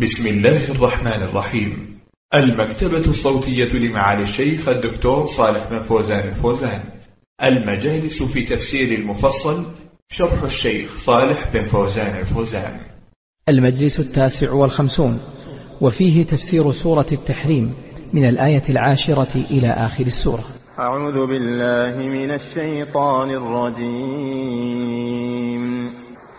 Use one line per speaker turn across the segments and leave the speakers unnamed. بسم الله الرحمن الرحيم المكتبة الصوتية لمعالي الشيخ الدكتور صالح بن فوزان الفوزان المجالس في تفسير المفصل شرح الشيخ صالح بن فوزان الفوزان
المجلس التاسع
والخمسون وفيه تفسير سورة التحريم من الآية العاشرة إلى آخر السورة
أعوذ بالله من الشيطان الرجيم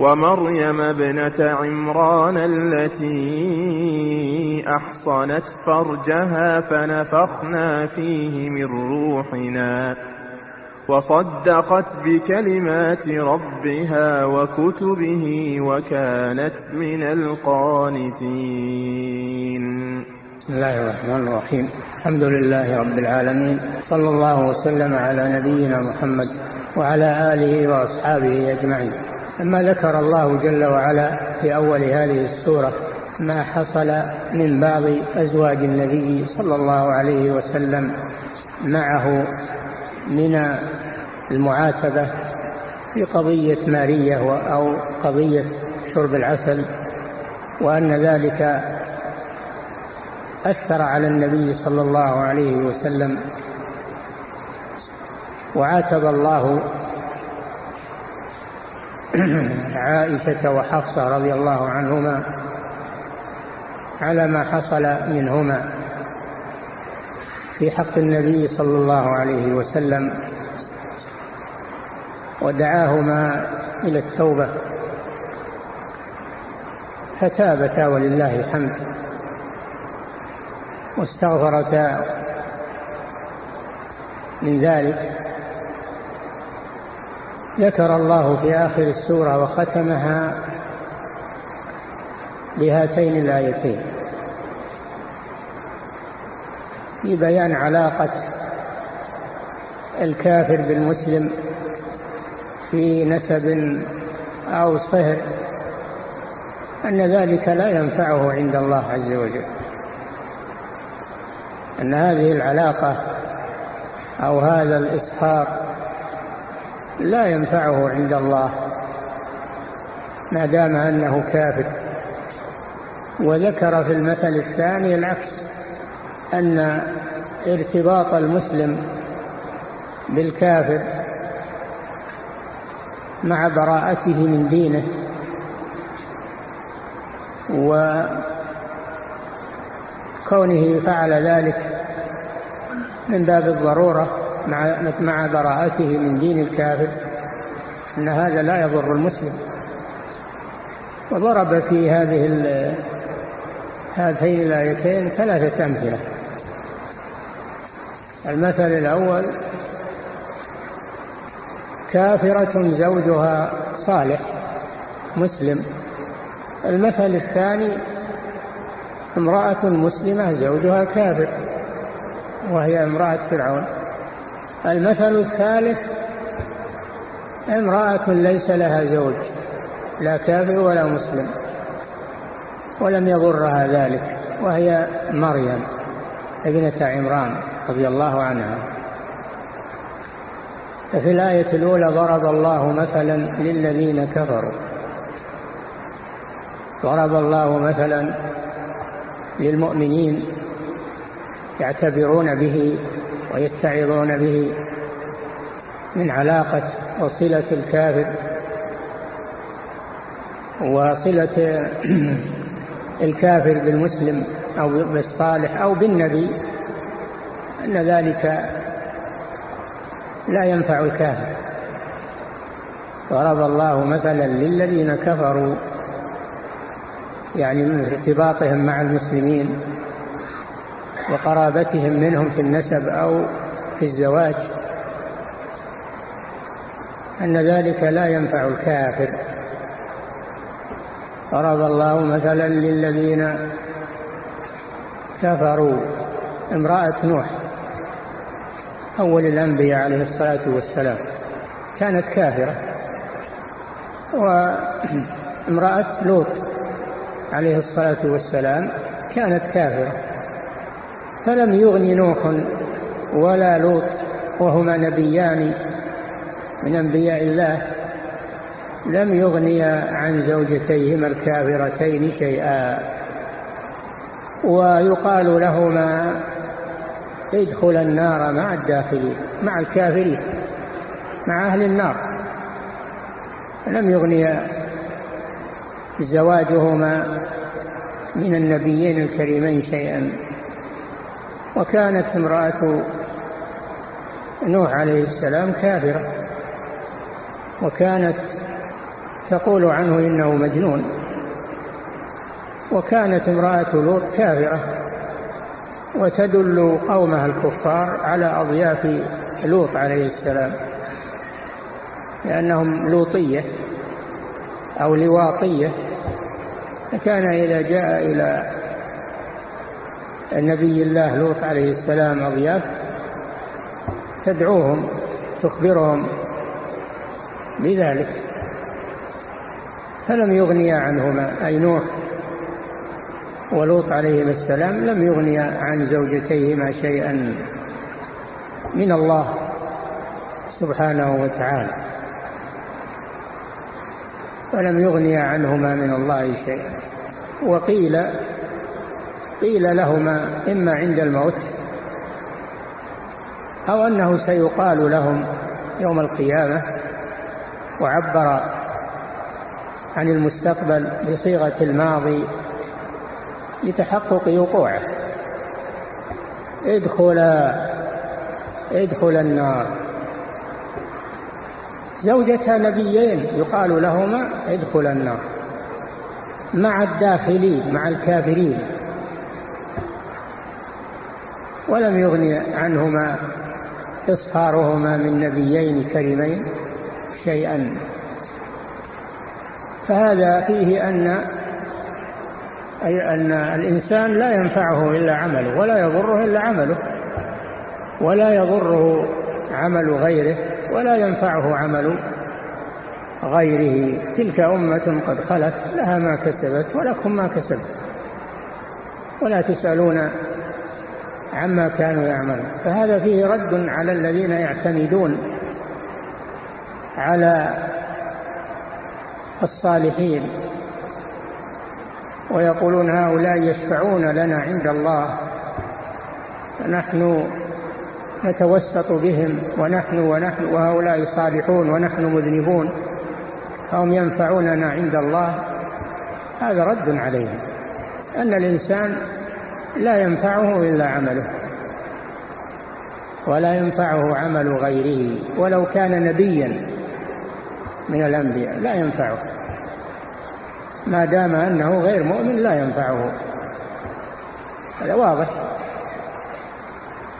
ومريم ابنة عمران التي أحصنت فرجها فنفخنا فيه من روحنا وصدقت بكلمات ربها وكتبه وكانت من القانتين بسم الله الرحمن الرحيم الحمد لله رب العالمين
صلى الله وسلم على نبينا محمد وعلى آله وأصحابه أجمعين لما ذكر الله جل وعلا في أول هذه السورة ما حصل من بعض أزواج النبي صلى الله عليه وسلم معه من المعاتبة في قضية مارية أو قضية شرب العسل وأن ذلك أثر على النبي صلى الله عليه وسلم وعاتب الله عائشة وحفصة رضي الله عنهما على ما حصل منهما في حق النبي صلى الله عليه وسلم ودعاهما إلى التوبة فتابتا ولله الحمد واستغفرتا من ذلك ذكر الله في آخر السورة وختمها بهاتين الآيتين في بيان علاقة الكافر بالمسلم في نسب أو صهر أن ذلك لا ينفعه عند الله عز وجل أن هذه العلاقة أو هذا الإسحاق لا ينفعه عند الله ما دام أنه كافر وذكر في المثل الثاني العكس أن ارتباط المسلم بالكافر مع براءته من دينه وكونه فعل ذلك من باب الضروره مع, مع براءته من دين الكافر أن هذا لا يضر المسلم وضرب في هذه هاتين الآيتين ثلاثة أمثلة المثل الأول كافرة زوجها صالح مسلم المثل الثاني امرأة مسلمة زوجها كافر وهي امرأة فرعون المثل الثالث امرأة ليس لها زوج لا كافر ولا مسلم ولم يضرها ذلك وهي مريم ابنة عمران رضي الله عنها ففي الآية الأولى ضرب الله مثلا للذين كفروا ضرب الله مثلا للمؤمنين يعتبرون به ويتعظون به من علاقة وصلة الكافر وصلة الكافر بالمسلم أو بالصالح أو بالنبي أن ذلك لا ينفع الكافر ضرب الله مثلا للذين كفروا يعني من ارتباطهم مع المسلمين وقرابتهم منهم في النسب أو في الزواج أن ذلك لا ينفع الكافر فرض الله مثلا للذين كفروا امرأة نوح أول الأنبياء عليه الصلاة والسلام كانت كافرة وامرأة لوط عليه الصلاة والسلام كانت كافرة فلم يغن نوح ولا لوط وهما نبيان من أنبياء الله لم يغنيا عن زوجتيهما الكافرتين شيئا ويقال لهما ادخل النار مع الداخلين مع الكافرين مع أهل النار لم يغنيا زواجهما من النبيين الكريمين شيئا وكانت امرأة نوح عليه السلام كافرة وكانت تقول عنه إنه مجنون وكانت امرأة لوط كافرة وتدل قومها الكفار على أضياف لوط عليه السلام لأنهم لوطية أو لواطية فكان إذا جاء إلى نبي الله لوط عليه السلام أضياف تدعوهم تخبرهم بذلك فلم يغنيا عنهما أي نوح ولوط عليهما السلام لم يغنيا عن زوجتيهما شيئا من الله سبحانه وتعالى فلم يغنيا عنهما من الله شيئا وقيل قيل لهما إما عند الموت أو أنه سيقال لهم يوم القيامة وعبر عن المستقبل بصيغة الماضي لتحقق وقوعه ادخل ادخل النار زوجتا نبيين يقال لهما ادخل النار مع الداخلين مع الكافرين ولم يغني عنهما إصهارهما من نبيين كريمين شيئا فهذا فيه أن أي أن الإنسان لا ينفعه إلا عمله ولا يضره إلا عمله ولا يضره عمل غيره ولا ينفعه عمل غيره تلك أمة قد خلت لها ما كسبت ولكم ما كسبت ولا تسألون عما كانوا يعملون فهذا فيه رد على الذين يعتمدون على الصالحين ويقولون هؤلاء يشفعون لنا عند الله فنحن نتوسط بهم ونحن ونحن وهؤلاء صالحون ونحن مذنبون فهم ينفعوننا عند الله هذا رد عليهم أن الإنسان لا ينفعه إلا عمله ولا ينفعه عمل غيره ولو كان نبيا من الأنبياء لا ينفعه ما دام أنه غير مؤمن لا ينفعه هذا واضح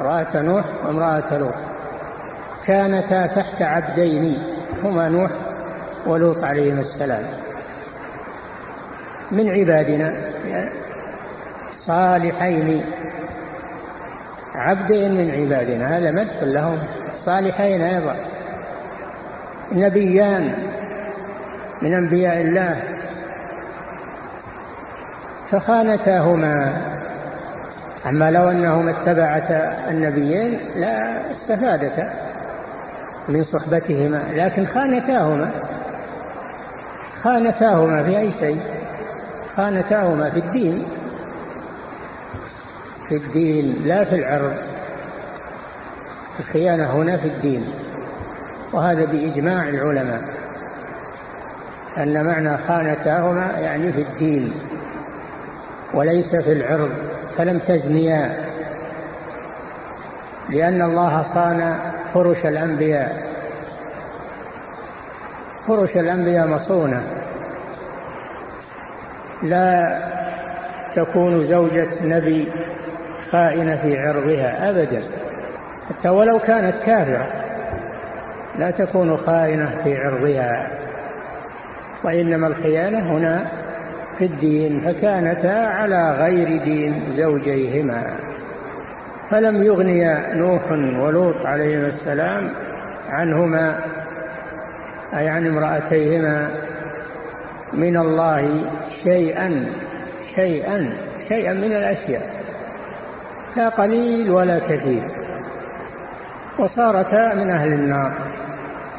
امرأة نوح وامرأة لوط كانتا تحت عبدين هما نوح ولوط عليهما السلام من عبادنا صالحين عبدين من عبادنا هذا مدح لهم صالحين أيضا نبيان من أنبياء الله فخانتاهما أما لو أنهما اتبعتا النبيين لا استفادتا من صحبتهما لكن خانتاهما خانتاهما في أي شيء خانتاهما في الدين في الدين لا في العرض الخيانة هنا في الدين وهذا بإجماع العلماء أن معنى خانتاهما يعني في الدين وليس في العرض فلم تزنيا لأن الله خان فرش الأنبياء فرش الأنبياء مصونة لا تكون زوجة نبي خائنة في عرضها أبدا حتى ولو كانت كافرة لا تكون خائنة في عرضها وإنما الخيانة هنا في الدين فكانتا على غير دين زوجيهما فلم يغني نوح ولوط عليهما السلام عنهما أي عن امرأتيهما من الله شيئا شيئا شيئا من الأشياء لا قليل ولا كثير وصارتا من أهل النار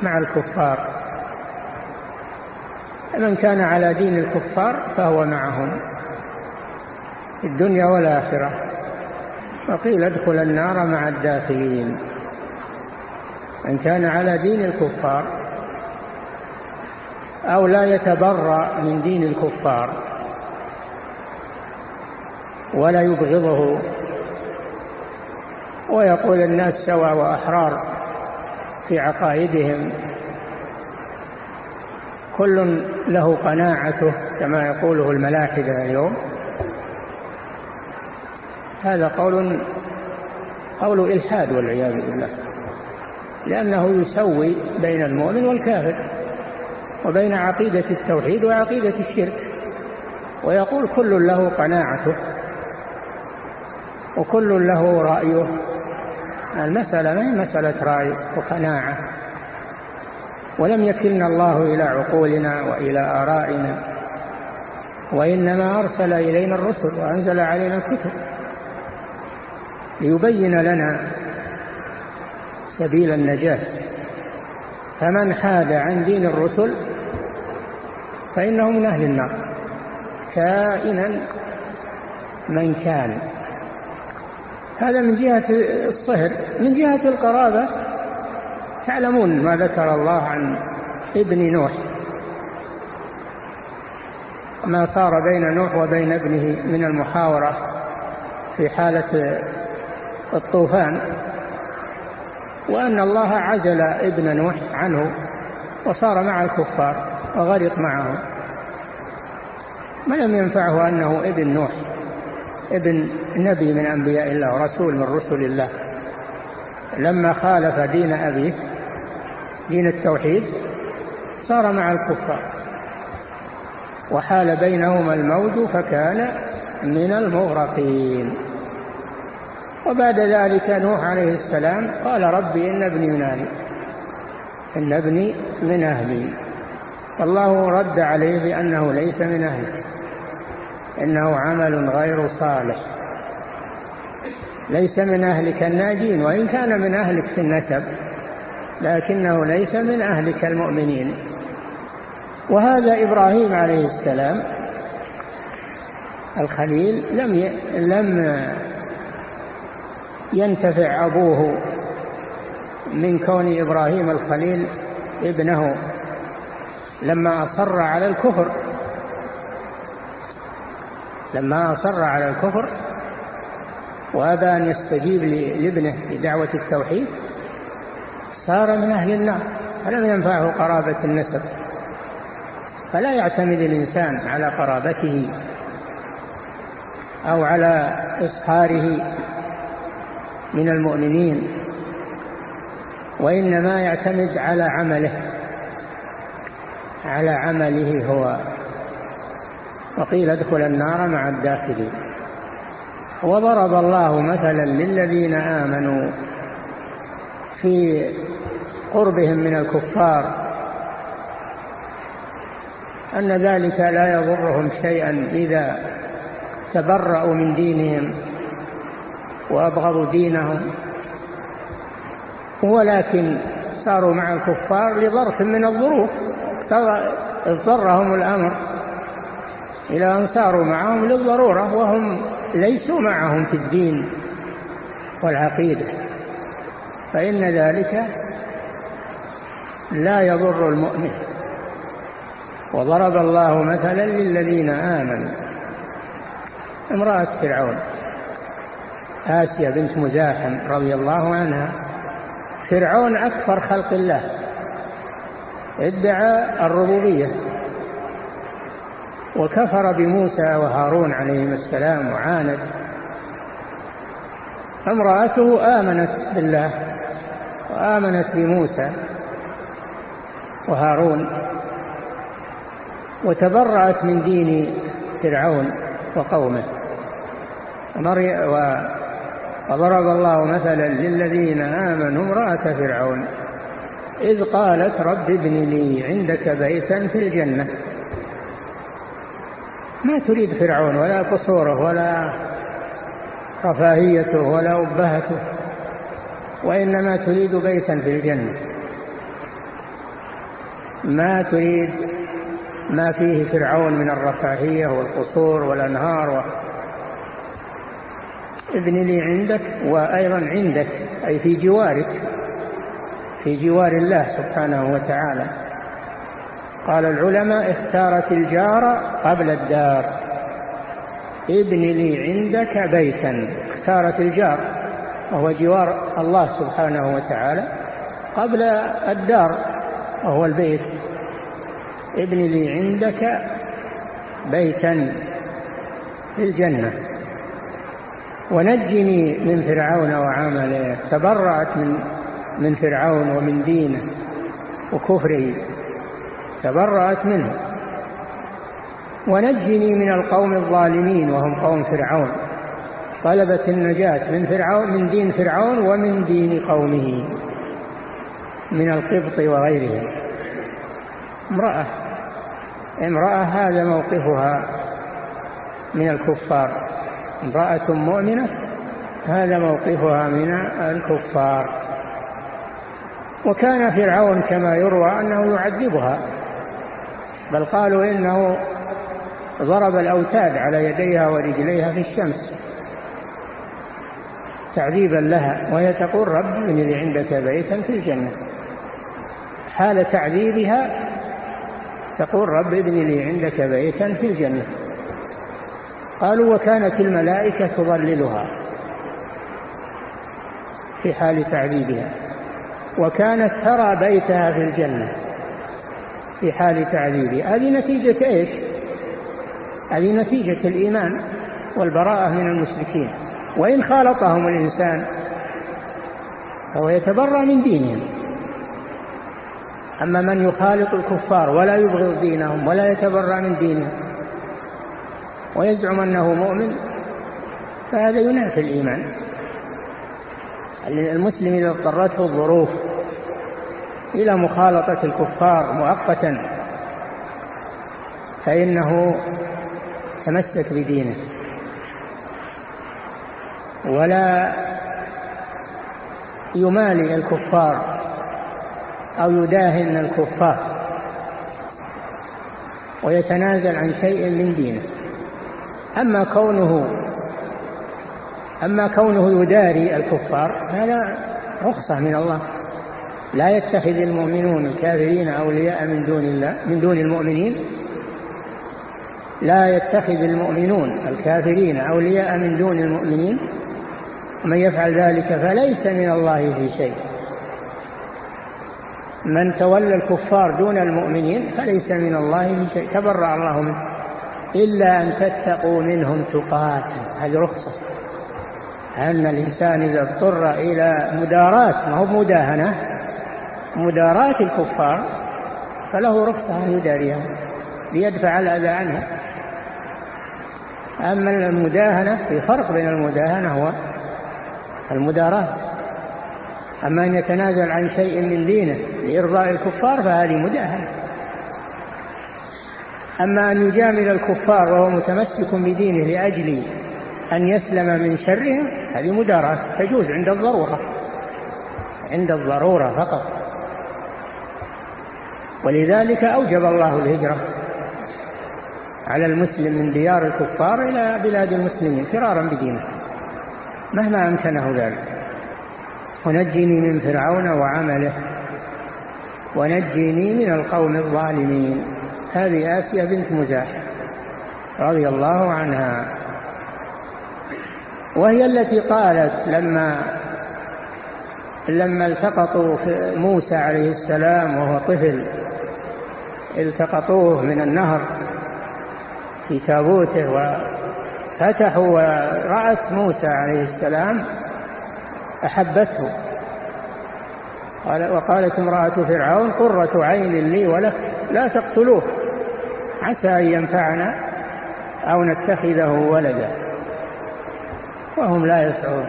مع الكفار من كان على دين الكفار فهو معهم في الدنيا والآخرة وقيل ادخل النار مع الداخلين من كان على دين الكفار أو لا يتبرأ من دين الكفار ولا يبغضه ويقول الناس سوى وأحرار في عقائدهم كل له قناعته كما يقوله الملاحدة اليوم هذا قول قول إلحاد والعياذ بالله لأنه يسوي بين المؤمن والكافر وبين عقيدة التوحيد وعقيدة الشرك ويقول كل له قناعته وكل له رأيه المسألة ما هي مسألة رأي وقناعة ولم يكلنا الله إلى عقولنا وإلى آرائنا وإنما أرسل إلينا الرسل وأنزل علينا الكتب ليبين لنا سبيل النجاة فمن حاد عن دين الرسل فإنه من أهل النار كائنا من كان هذا من جهة الصهر من جهة القرابة تعلمون ما ذكر الله عن ابن نوح ما صار بين نوح وبين ابنه من المحاورة في حالة الطوفان وأن الله عزل ابن نوح عنه وصار مع الكفار وغرق معهم ما لم ينفعه أنه ابن نوح ابن نبي من أنبياء الله رسول من رسل الله لما خالف دين أبيه دين التوحيد صار مع الكفار وحال بينهما الموت فكان من المغرقين وبعد ذلك نوح عليه السلام قال ربي إن ابني من أهلي إن ابني من أهلي الله رد عليه بأنه ليس من أهلي إنه عمل غير صالح ليس من أهلك الناجين وإن كان من أهلك في النسب لكنه ليس من أهلك المؤمنين وهذا إبراهيم عليه السلام الخليل لم لم ينتفع أبوه من كون إبراهيم الخليل ابنه لما أصر على الكفر لما أصر على الكفر وأبى أن يستجيب لابنه بدعوة التوحيد صار من أهل النار فلم ينفعه قرابة النسب فلا يعتمد الإنسان على قرابته أو على إصحاره من المؤمنين وإنما يعتمد على عمله على عمله هو وقيل ادخل النار مع الداخلين وضرب الله مثلا للذين آمنوا في قربهم من الكفار أن ذلك لا يضرهم شيئا إذا تبرأوا من دينهم وأبغضوا دينهم ولكن صاروا مع الكفار لظرف من الظروف اضطرهم الأمر إلى أن صاروا معهم للضرورة وهم ليسوا معهم في الدين والعقيدة فإن ذلك لا يضر المؤمن وضرب الله مثلا للذين آمنوا امرأة فرعون آسيا بنت مزاحم رضي الله عنها فرعون أكثر خلق الله ادعى الربوبيه وكفر بموسى وهارون عليهما السلام وعاند امرأته آمنت بالله وآمنت بموسى وهارون وتبرأت من دين فرعون وقومه وضرب الله مثلا للذين آمنوا امرأة فرعون إذ قالت رب ابن لي عندك بيتا في الجنة ما تريد فرعون ولا قصوره ولا رفاهيته ولا أبهته وإنما تريد بيتا في الجنة ما تريد ما فيه فرعون من الرفاهية والقصور والأنهار و... ابن لي عندك وأيضا عندك أي في جوارك في جوار الله سبحانه وتعالى قال العلماء اختارت الجار قبل الدار ابن لي عندك بيتا اختارت الجار وهو جوار الله سبحانه وتعالى قبل الدار وهو البيت ابن لي عندك بيتا في الجنة ونجني من فرعون وعمله تبرعت من من فرعون ومن دينه وكفره تبرأت منه ونجني من القوم الظالمين وهم قوم فرعون طلبت النجاة من فرعون من دين فرعون ومن دين قومه من القبط وغيرهم امرأة امرأة هذا موقفها من الكفار امرأة مؤمنة هذا موقفها من الكفار وكان فرعون كما يروى أنه يعذبها بل قالوا إنه ضرب الأوتاد على يديها ورجليها في الشمس تعذيبا لها وهي تقول رب من اللي عندك بيتا في الجنة حال تعذيبها تقول رب ابن لي عندك بيتا في الجنة قالوا وكانت الملائكة تضللها في حال تعذيبها وكانت ترى بيتها في الجنة في حال تعذيبه هذه نتيجة إيش هذه نتيجة الإيمان والبراءة من المشركين وإن خالطهم الإنسان فهو يتبرأ من دينهم أما من يخالط الكفار ولا يبغض دينهم ولا يتبرأ من دينهم ويزعم أنه مؤمن فهذا ينافي الإيمان المسلم إذا اضطرته الظروف إلى مخالطة الكفار مؤقتا فإنه تمسك بدينه ولا يمالي الكفار أو يداهن الكفار ويتنازل عن شيء من دينه أما كونه أما كونه يداري الكفار هذا رخصة من الله لا يتخذ المؤمنون الكافرين أولياء من دون الله من دون المؤمنين لا يتخذ المؤمنون الكافرين أولياء من دون المؤمنين ومن يفعل ذلك فليس من الله في شيء من تولى الكفار دون المؤمنين فليس من الله في شيء تبرع الله منه إلا أن تتقوا منهم تقاة هذه رخصة أن الإنسان إذا اضطر إلى مداراة ما هو مداهنة مداراة الكفار فله أن يداريها ليدفع الأذى عنها أما المداهنة في فرق بين المداهنة هو المداراة أما أن يتنازل عن شيء من دينه لإرضاء الكفار فهذه مداهنة أما أن يجامل الكفار وهو متمسك بدينه لأجل أن يسلم من شرهم هذه مداراة تجوز عند الضرورة عند الضرورة فقط ولذلك أوجب الله الهجرة على المسلم من ديار الكفار إلى بلاد المسلمين فرارا بدينه مهما أمكنه ذلك ونجني من فرعون وعمله ونجني من القوم الظالمين هذه آسيا بنت مزاح رضي الله عنها وهي التي قالت لما لما التقطوا موسى عليه السلام وهو طفل التقطوه من النهر في تابوته وفتحوا ورأت موسى عليه السلام أحبته قال وقالت امرأة فرعون قرة عين لي ولك لا تقتلوه عسى أن ينفعنا أو نتخذه ولدا وهم لا يسعون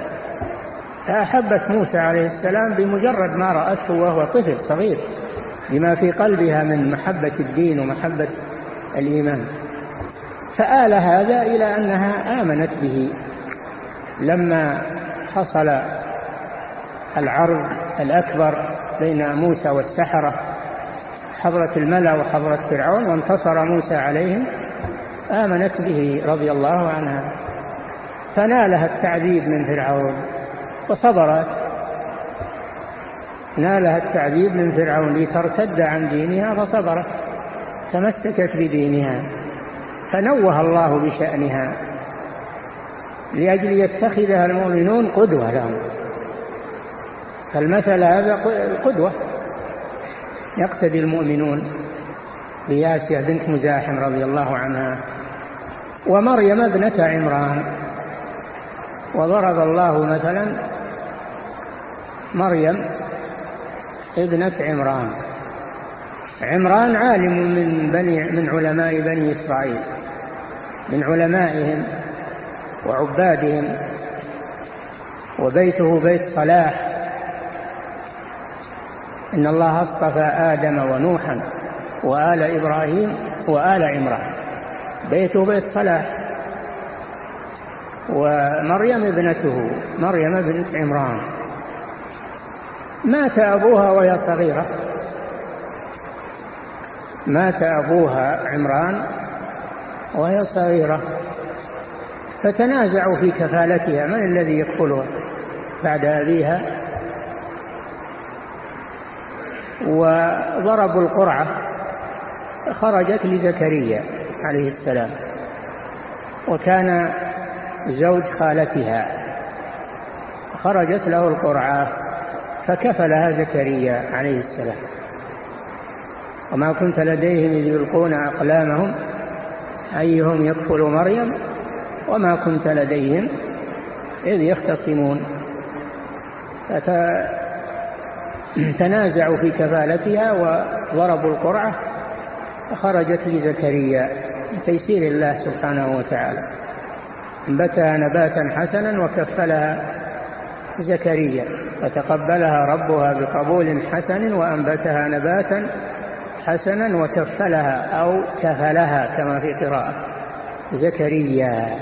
فأحبت موسى عليه السلام بمجرد ما رأته وهو طفل صغير لما في قلبها من محبة الدين ومحبة الإيمان فآل هذا إلى أنها آمنت به لما حصل العرض الأكبر بين موسى والسحرة حضرة الملأ وحضرة فرعون وانتصر موسى عليهم آمنت به رضي الله عنها فنالها التعذيب من فرعون وصبرت نالها التعذيب من فرعون لترتد عن دينها فصبرت تمسكت بدينها فنوه الله بشأنها لأجل يتخذها المؤمنون قدوة لهم فالمثل هذا قدوة يقتدي المؤمنون بياسيا بنت مزاحم رضي الله عنها ومريم ابنة عمران وضرب الله مثلا مريم ابنة عمران عمران عالم من بني من علماء بني إسرائيل من علمائهم وعبادهم وبيته بيت صلاح إن الله اصطفى آدم ونوحا وآل إبراهيم وآل عمران بيته بيت صلاح ومريم ابنته مريم ابنة عمران مات أبوها وهي صغيرة مات أبوها عمران وهي صغيرة فتنازعوا في كفالتها من الذي يكفلها بعد أبيها وضربوا القرعة خرجت لزكريا عليه السلام وكان زوج خالتها خرجت له القرعة فكفلها زكريا عليه السلام وما كنت لديهم إذ يلقون أقلامهم أيهم يكفل مريم وما كنت لديهم إذ يختصمون فتنازعوا في كفالتها وضربوا القرعة فخرجت لزكريا بتيسير الله سبحانه وتعالى انبتها نباتا حسنا وكفلها زكريا فتقبلها ربها بقبول حسن وأنبتها نباتا حسنا وكفلها أو كفلها كما في قراءة زكريا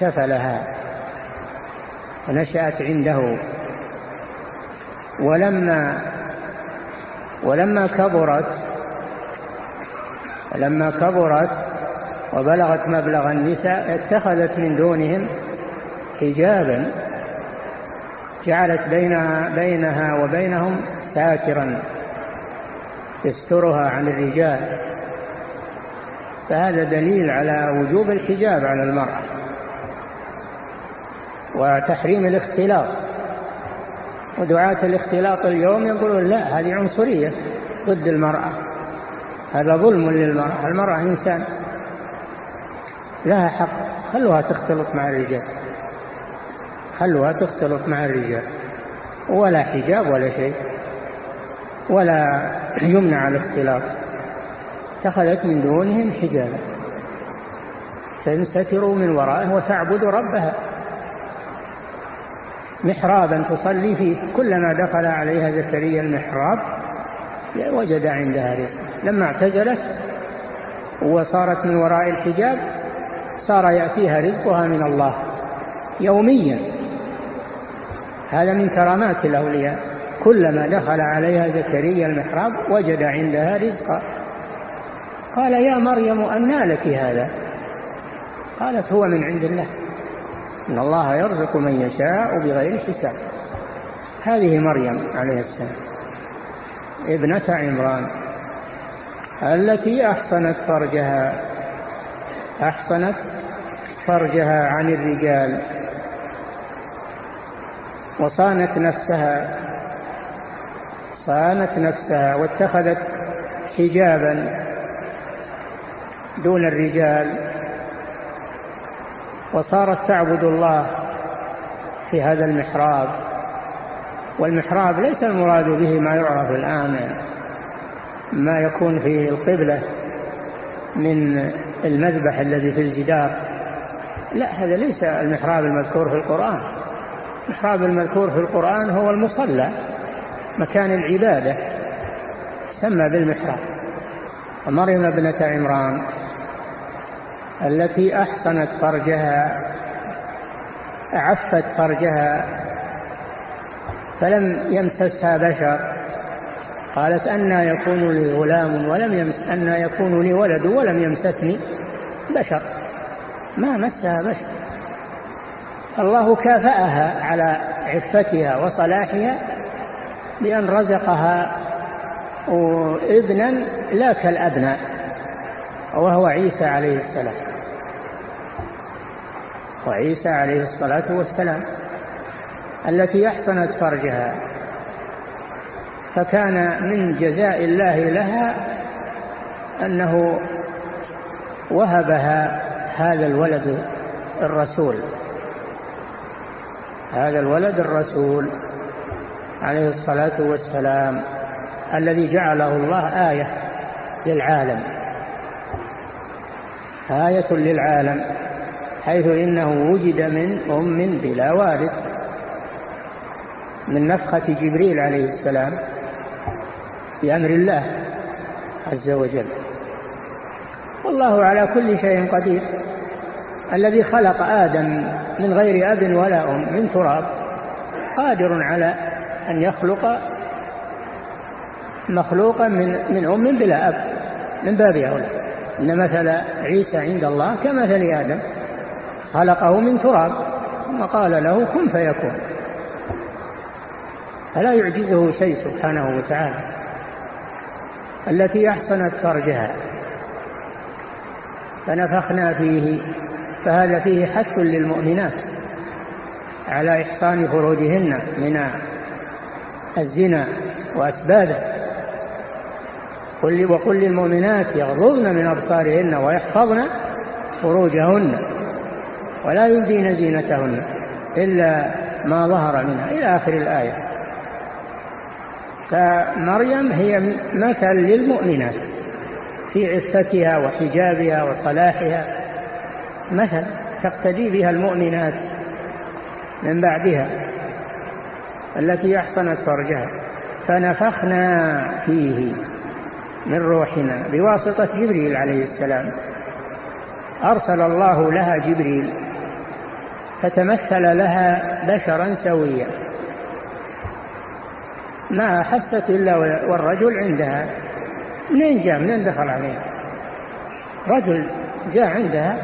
كفلها ونشأت عنده ولما
ولما كبرت
ولما كبرت وبلغت مبلغ النساء اتخذت من دونهم حجابا جعلت بينها, بينها وبينهم ساترا يسترها عن الرجال فهذا دليل على وجوب الحجاب على المرأة وتحريم الاختلاط ودعاة الاختلاط اليوم يقولون لا هذه عنصرية ضد المرأة هذا ظلم للمرأة المرأة إنسان لها حق خلوها تختلط مع الرجال حلها تختلط مع الرجال ولا حجاب ولا شيء ولا يمنع الاختلاط اتخذت من دونهم حجابا تنستر من ورائه وتعبد ربها محرابا تصلي فيه كلما دخل عليها زكريا المحراب وجد عندها رزق لما اعتزلت وصارت من وراء الحجاب صار يأتيها رزقها من الله يوميا هذا من كرامات الأولياء كلما دخل عليها زكريا المحراب وجد عندها رزقا قال يا مريم أنى لك هذا قالت هو من عند الله إن الله يرزق من يشاء بغير حساب هذه مريم عليه السلام ابنة عمران التي أحصنت فرجها أحصنت فرجها عن الرجال وصانت نفسها صانت نفسها واتخذت حجابا دون الرجال وصارت تعبد الله في هذا المحراب والمحراب ليس المراد به ما يعرف الآن ما يكون في القبلة من المذبح الذي في الجدار لا هذا ليس المحراب المذكور في القرآن المحراب المذكور في القرآن هو المصلى مكان العبادة سمى بالمحراب ومريم ابنة عمران التي أحصنت فرجها عفت فرجها فلم يمسسها بشر قالت أنا يكون لي غلام ولم يمس أنا يكون لي ولد ولم يمسسني بشر ما مسها بشر الله كافأها على عفتها وصلاحها بأن رزقها ابنا لا كالأبناء وهو عيسى عليه السلام وعيسى عليه الصلاة والسلام التي أحسنت فرجها فكان من جزاء الله لها أنه وهبها هذا الولد الرسول هذا الولد الرسول عليه الصلاة والسلام الذي جعله الله آية للعالم آية للعالم حيث إنه وجد من أم بلا والد من نفخة جبريل عليه السلام بأمر الله عز وجل والله على كل شيء قدير الذي خلق آدم من غير أب ولا أم من تراب قادر على أن يخلق مخلوقا من, من أم بلا أب من باب أولى إن مثل عيسى عند الله كمثل آدم خلقه من تراب ثم قال له كن فيكون فلا يعجزه شيء سبحانه وتعالى التي أحسنت فرجها فنفخنا فيه فهذا فيه حث للمؤمنات على إحصان فروجهن من الزنا وأسبابه وقل للمؤمنات يغضضن من أبصارهن ويحفظن فروجهن ولا يبدين زينتهن إلا ما ظهر منها إلى آخر الآية فمريم هي مثل للمؤمنات في عفتها وحجابها وصلاحها مثل تقتدي بها المؤمنات
من بعدها
التي أحصنت فرجها فنفخنا فيه من روحنا بواسطة جبريل عليه السلام أرسل الله لها جبريل فتمثل لها بشرا سويا ما حست إلا والرجل عندها منين جاء منين دخل عليها رجل جاء عندها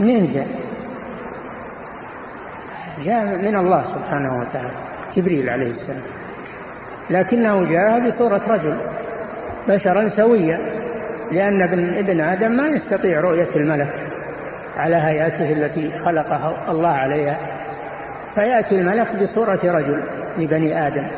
نينجا جاء جاء من الله سبحانه وتعالى جبريل عليه السلام لكنه جاء بصورة رجل بشرا سويا لأن ابن, ابن آدم ما يستطيع رؤية الملك على هيئته التي خلقها الله عليها فيأتي الملك بصورة رجل لبني آدم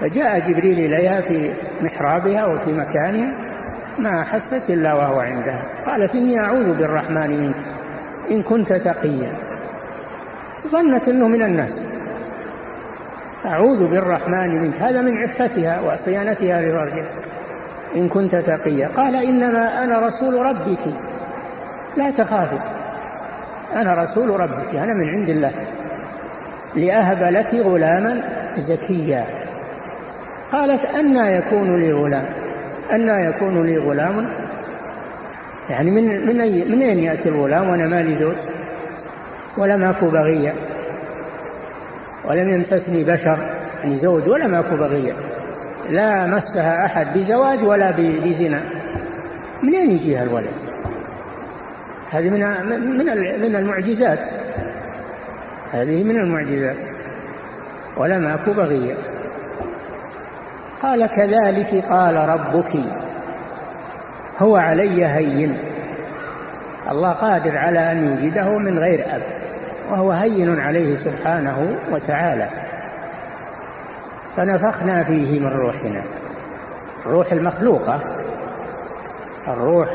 فجاء جبريل إليها في محرابها وفي مكانها ما حست إلا وهو عندها قالت إني أعوذ بالرحمن منك إن كنت تقيا ظنت أنه من الناس أعوذ بالرحمن منك هذا من عفتها وصيانتها لرجل إن كنت تقيا قال إنما أنا رسول ربك لا تخافي أنا رسول ربك أنا من عند الله لأهب لك غلاما زكيا قالت أنا يكون لي غلام أن لا يكون لي غلام يعني من من أي من أين يأتي الغلام وأنا مالي زوج ولم أكو بغية ولم يمسسني بشر يعني زوج ولم أكو بغية لا مسها أحد بزواج ولا بزنا من أين يجيها الولد هذه من من من المعجزات هذه من المعجزات ولم أكو بغية قال كذلك قال ربك هو علي هين الله قادر على أن يوجده من غير أب وهو هين عليه سبحانه وتعالى فنفخنا فيه من روحنا الروح المخلوقة الروح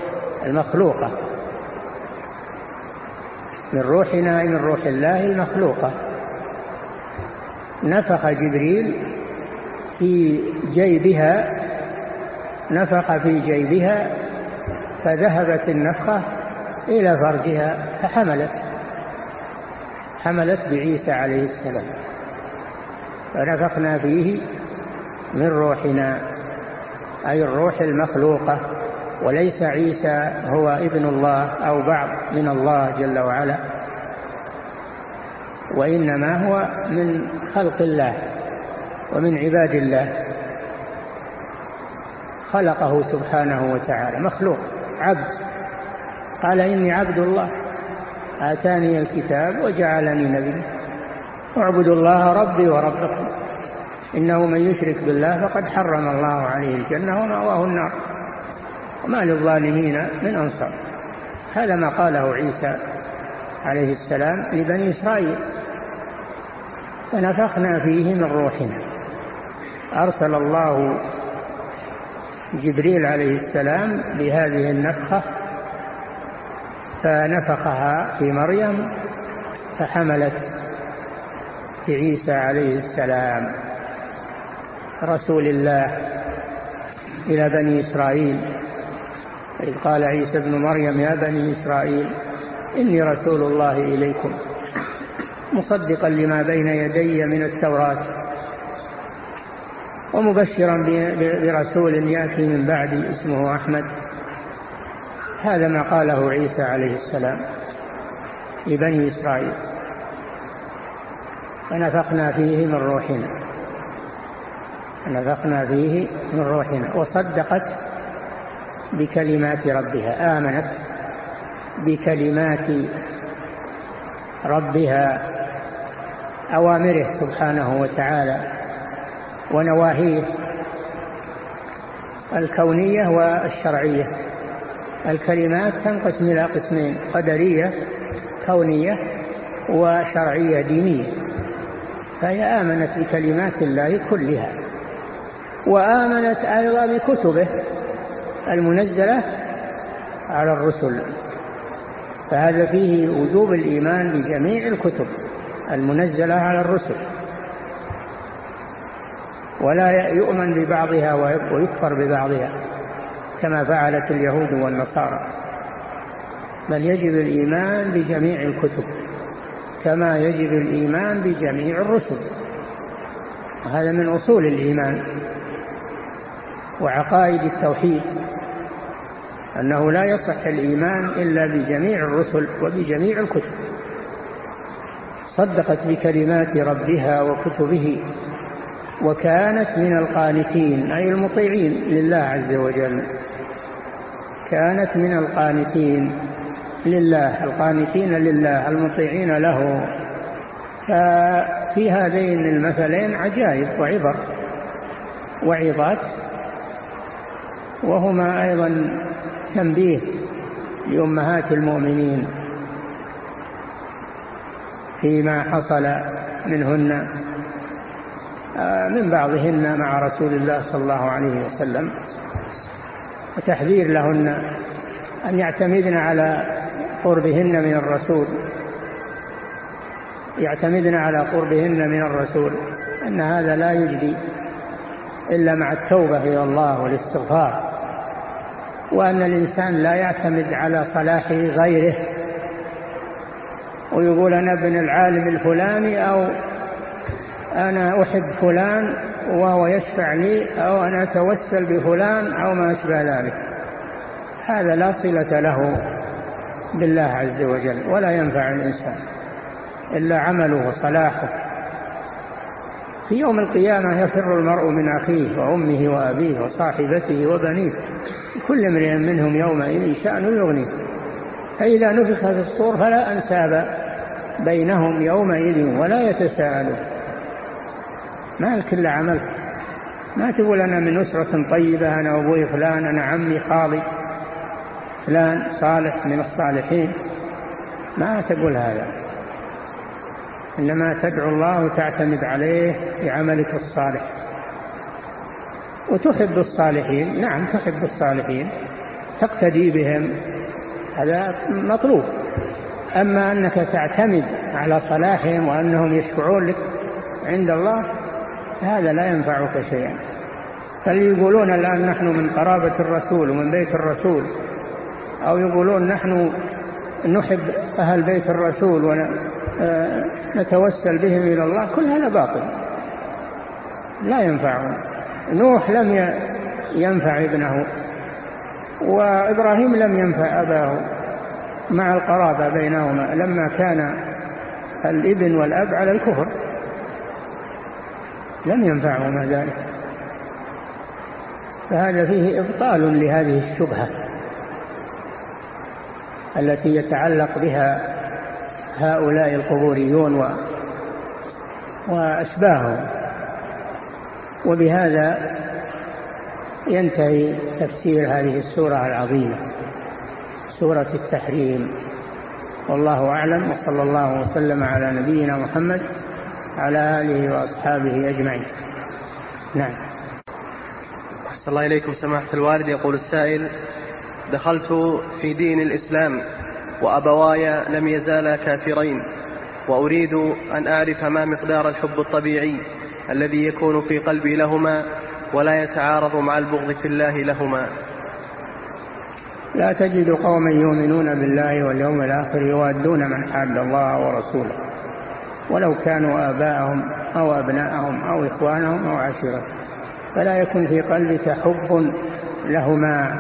المخلوقة من روحنا من روح الله المخلوقة نفخ جبريل في جيبها نفخ في جيبها فذهبت النفخة إلى فرجها فحملت حملت بعيسى عليه السلام فنفخنا فيه من روحنا أي الروح المخلوقة وليس عيسى هو ابن الله أو بعض من الله جل وعلا وإنما هو من خلق الله ومن عباد الله خلقه سبحانه وتعالى مخلوق عبد قال إني عبد الله آتاني الكتاب وجعلني نبيا اعبدوا الله ربي وربكم إنه من يشرك بالله فقد حرم الله عليه الجنة ومأواه النار وما للظالمين من أنصار هذا ما قاله عيسى عليه السلام لبني إسرائيل فنفخنا فيه من روحنا أرسل الله جبريل عليه السلام بهذه النفخة فنفخها في مريم فحملت في عيسى عليه السلام رسول الله إلى بني إسرائيل إذ قال عيسى ابن مريم يا بني إسرائيل إني رسول الله إليكم مصدقا لما بين يدي من التوراة ومبشرا برسول ياتي من بعدي اسمه احمد هذا ما قاله عيسى عليه السلام لبني اسرائيل فنفخنا فيه من روحنا نفخنا فيه من روحنا وصدقت بكلمات ربها آمنت بكلمات ربها أوامره سبحانه وتعالى ونواهيه الكونية والشرعية الكلمات تنقسم إلى قسمين قدرية كونية وشرعية دينية فهي آمنت بكلمات الله كلها وآمنت أيضا بكتبه المنزلة على الرسل فهذا فيه وجوب الإيمان بجميع الكتب المنزلة على الرسل ولا يؤمن ببعضها ويكفر ببعضها كما فعلت اليهود والنصارى بل يجب الإيمان بجميع الكتب كما يجب الإيمان بجميع الرسل هذا من أصول الإيمان وعقائد التوحيد أنه لا يصح الإيمان إلا بجميع الرسل وبجميع الكتب صدقت بكلمات ربها وكتبه وكانت من القانتين أي المطيعين لله عز وجل كانت من القانتين لله القانتين لله المطيعين له ففي هذين المثلين عجائب وعبر وعظات وهما أيضا تنبيه لأمهات المؤمنين فيما حصل منهن آه، من بعضهن مع رسول الله صلى الله عليه وسلم وتحذير لهن أن يعتمدن على قربهن من الرسول يعتمدن على قربهن من الرسول أن هذا لا يجدي إلا مع التوبة إلى الله والاستغفار وأن الإنسان لا يعتمد على صلاح غيره ويقول أنا ابن العالم الفلاني أو أنا أحب فلان وهو يشفع لي أو أنا أتوسل بفلان أو ما أشبه ذلك هذا لا صلة له بالله عز وجل ولا ينفع الإنسان إلا عمله وصلاحه في يوم القيامة يفر المرء من أخيه وأمه وأبيه وصاحبته وبنيه كل امرئ من منهم يومئذ شأن يغنيه فإذا نفخ في الصور فلا أنساب بينهم يومئذ ولا يتساءلون ما لك إلا عملك ما تقول أنا من أسرة طيبة أنا أبوي فلان أنا عمي خالي فلان صالح من الصالحين ما تقول هذا إنما تدعو الله وتعتمد عليه بعملك الصالح وتحب الصالحين نعم تحب الصالحين تقتدي بهم هذا مطلوب أما أنك تعتمد على صلاحهم وأنهم يشفعون لك عند الله هذا لا ينفعك شيئا فليقولون الآن نحن من قرابة الرسول ومن بيت الرسول أو يقولون نحن نحب أهل بيت الرسول ونتوسل آه، بهم إلى الله كل هذا باطل لا ينفعون نوح لم ينفع ابنه وإبراهيم لم ينفع أباه مع القرابة بينهما لما كان الابن والأب على الكفر لم ينفعهما ذلك فهذا فيه إبطال لهذه الشبهة التي يتعلق بها هؤلاء القبوريون و وأشباههم وبهذا ينتهي تفسير هذه السورة العظيمة سورة التحريم والله أعلم وصلى الله وسلم على نبينا محمد على آله وأصحابه أجمعين نعم
أحسن الله إليكم سماحة الوالد يقول السائل دخلت في دين الإسلام وأبواي لم يزالا كافرين وأريد أن أعرف ما مقدار الحب الطبيعي الذي يكون في قلبي لهما ولا يتعارض مع البغض في الله لهما
لا تجد قوما يؤمنون بالله واليوم الآخر يوادون من حاد الله ورسوله ولو كانوا آباءهم أو أبناءهم أو إخوانهم أو عشيرتهم فلا يكن في قلبك حب لهما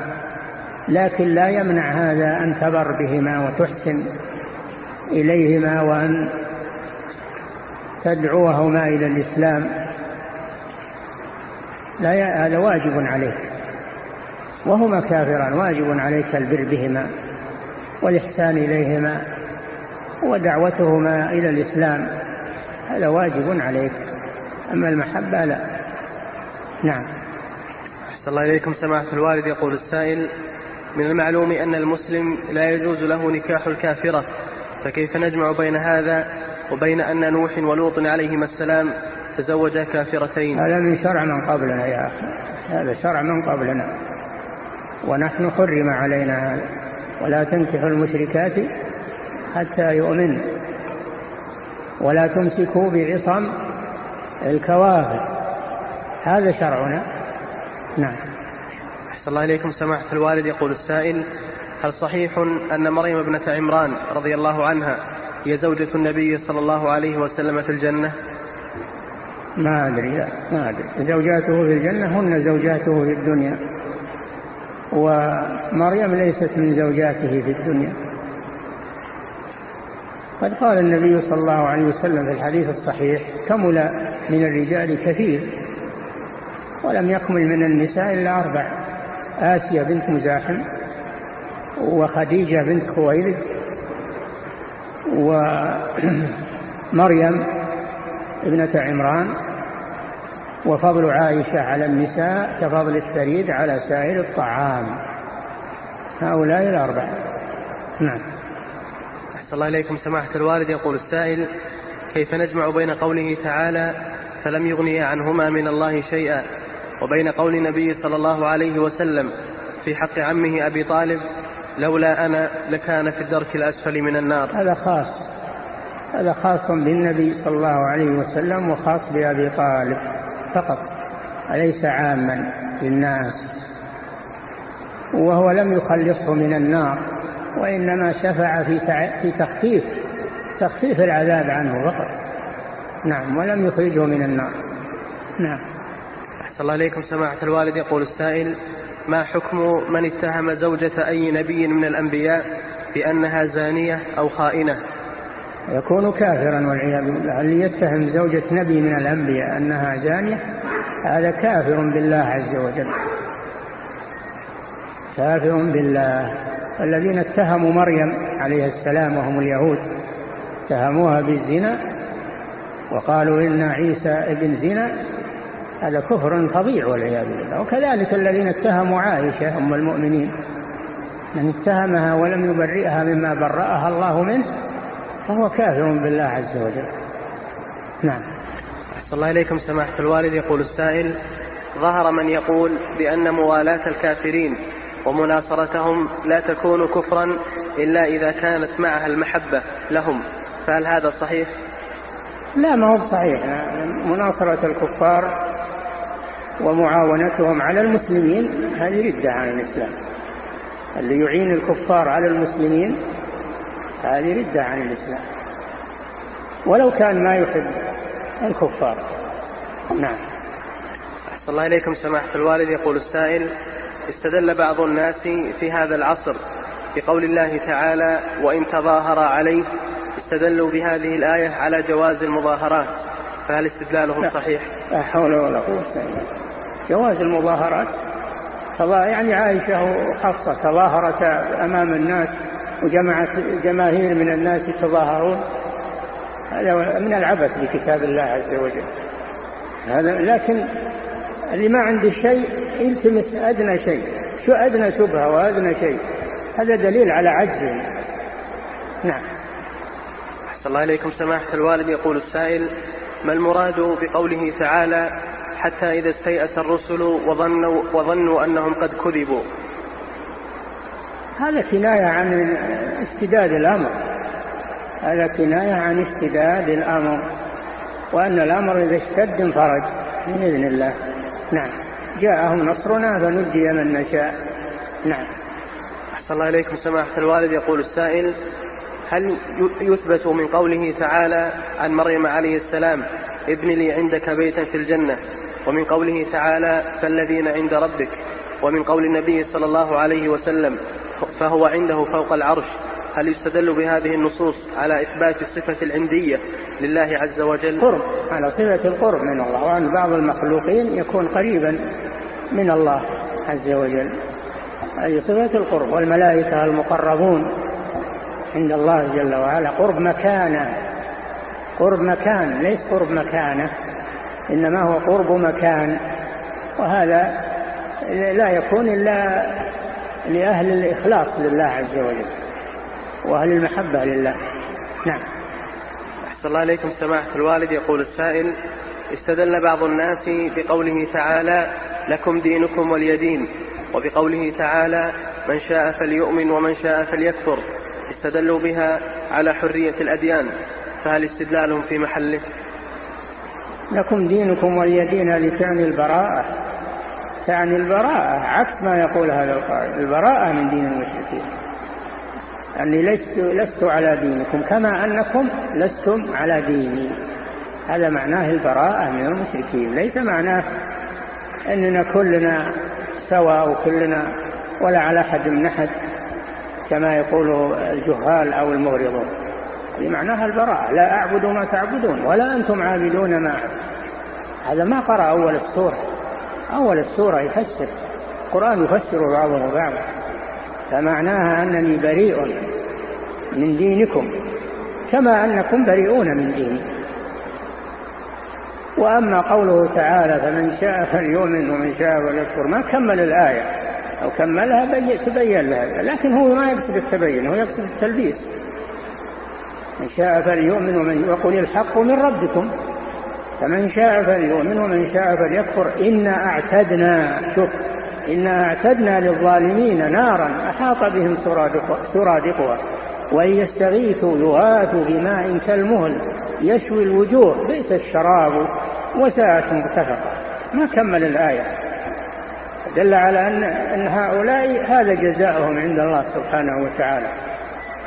لكن لا يمنع هذا أن تبر بهما وتحسن إليهما وأن تدعوهما إلى الإسلام لا هذا واجب عليك وهما كافران واجب عليك البر بهما والإحسان إليهما ودعوتهما إلى الإسلام هذا واجب عليك أما المحبة لا نعم
أحسن الله إليكم سماحة الوالد يقول السائل من المعلوم أن المسلم لا يجوز له نكاح الكافرة فكيف نجمع بين هذا وبين أن نوح ولوط عليهما السلام تزوجا كافرتين هذا
من شرع من قبلنا يا أخي هذا شرع من قبلنا ونحن حرم علينا هذا ولا تنكح المشركات حتى يؤمن ولا تمسكوا بعصم الكوافر هذا شرعنا نعم
أحسن الله إليكم سماحة الوالد يقول السائل هل صحيح أن مريم ابنة عمران رضي الله عنها هي زوجة النبي صلى الله عليه وسلم في الجنة ما أدري لا
ما أدري زوجاته في الجنة هن زوجاته في الدنيا ومريم ليست من زوجاته في الدنيا قد قال النبي صلى الله عليه وسلم في الحديث الصحيح كمل من الرجال كثير ولم يكمل من النساء إلا أربع آسيا بنت مزاحم وخديجة بنت خويلد ومريم ابنة عمران وفضل عائشة على النساء كفضل الثريد على سائر الطعام هؤلاء الأربعة نعم
أحسن الله إليكم سماحة الوالد يقول السائل كيف نجمع بين قوله تعالى فلم يغني عنهما من الله شيئا وبين قول النبي صلى الله عليه وسلم في حق عمه أبي طالب لولا أنا لكان في الدرك الأسفل من النار
هذا خاص هذا خاص بالنبي صلى الله عليه وسلم وخاص بأبي طالب فقط أليس عاما للناس وهو لم يخلصه من النار وإنما شفع في في تخفيف تخفيف العذاب عنه فقط نعم ولم يخرجه من النار نعم
أحسن الله إليكم سماحة الوالد يقول السائل ما حكم من اتهم زوجة أي نبي من الأنبياء بأنها زانية أو خائنة
يكون كافرا والعياذ بالله اللي يتهم زوجة نبي من الأنبياء أنها زانية هذا كافر بالله عز وجل كافر بالله الذين اتهموا مريم عليه السلام وهم اليهود اتهموها بالزنا وقالوا إن عيسى ابن زنا هذا كفر فظيع والعياذ بالله وكذلك الذين اتهموا عائشة أم المؤمنين من اتهمها ولم يبرئها مما برأها
الله منه فهو كافر بالله عز وجل نعم أحسن الله إليكم سماحة الوالد يقول السائل ظهر من يقول بأن موالاة الكافرين ومناصرتهم لا تكون كفرا إلا إذا كانت معها المحبة لهم فهل هذا صحيح؟
لا ما هو صحيح مناصرة الكفار ومعاونتهم على المسلمين هذه ردة عن الإسلام اللي يعين الكفار على المسلمين هذه ردة عن الإسلام ولو كان ما يحب الكفار
نعم أحسن الله إليكم سماحة الوالد يقول السائل استدل بعض الناس في هذا العصر بقول الله تعالى وإن تظاهر عليه استدلوا بهذه الآية على جواز المظاهرات فهل استدلالهم لا
صحيح؟
لا حول ولا قوة
جواز المظاهرات
يعني عائشة وحفصة تظاهرت أمام الناس وجمعت جماهير من الناس يتظاهرون هذا من العبث بكتاب الله عز وجل هذا لكن اللي ما عنده شيء يلتمس أدنى شيء شو أدنى شبهة وأدنى شيء هذا دليل على عجزه
نعم
أحسن الله إليكم سماحة الوالد يقول السائل ما المراد بقوله تعالى حتى إذا استيأس الرسل وظنوا, وظنوا أنهم قد كذبوا
هذا كناية عن استداد الأمر هذا كناية عن استداد الأمر وأن الأمر إذا اشتد انفرج بإذن الله نعم جاءهم نصرنا فنجي من نشاء
نعم أحسن الله إليكم سماحة الوالد يقول السائل هل يثبت من قوله تعالى عن مريم عليه السلام ابن لي عندك بيتا في الجنة ومن قوله تعالى فالذين عند ربك ومن قول النبي صلى الله عليه وسلم فهو عنده فوق العرش هل يستدل بهذه النصوص على إثبات الصفة العندية لله عز وجل قرب
على صفة القرب من الله وأن بعض المخلوقين يكون قريبا من الله عز وجل أي صفة القرب والملائكة المقربون عند الله جل وعلا قرب مكانه قرب مكان ليس قرب مكانه إنما هو قرب مكان وهذا لا يكون إلا لأهل الإخلاص لله عز وجل وأهل المحبة لله نعم
أحسن الله عليكم سماحة الوالد يقول السائل استدل بعض الناس بقوله تعالى لكم دينكم واليدين وبقوله تعالى من شاء فليؤمن ومن شاء فليكفر استدلوا بها على حرية الأديان فهل استدلالهم في محله
لكم دينكم واليدين لتعني البراءة تعني البراءة عكس ما يقول هذا القائل البراءة من دين المشركين أني يعني لست, لست على دينكم كما أنكم لستم على ديني هذا معناه البراءة من المشركين ليس معناه أننا كلنا سواء وكلنا ولا على حد من أحد كما يقول الجهال أو المغرضون معناها البراءة لا أعبد ما تعبدون ولا أنتم عابدون ما هذا ما قرأ أول السورة أول السورة يفسر القرآن يفسر بعضه بعضا فمعناها أنني بريء من دينكم كما أنكم بريئون من ديني وأما قوله تعالى فمن شاء فليؤمن ومن شاء فليكفر ما كمل الآية أو كملها تبين لها لكن هو ما يقصد التبين هو يقصد التلبيس من شاء فليؤمن ومن وقل الحق من ربكم فمن شاء فليؤمن ومن شاء فليكفر إنا أعتدنا شكر إنا اعتدنا للظالمين نارا أحاط بهم سرادقها وإن يستغيثوا يغاثوا بماء كالمهل يشوي الوجوه بئس الشراب وساءت مرتفقة ما كمل الآية دل على أن, أن هؤلاء هذا جزاؤهم عند الله سبحانه وتعالى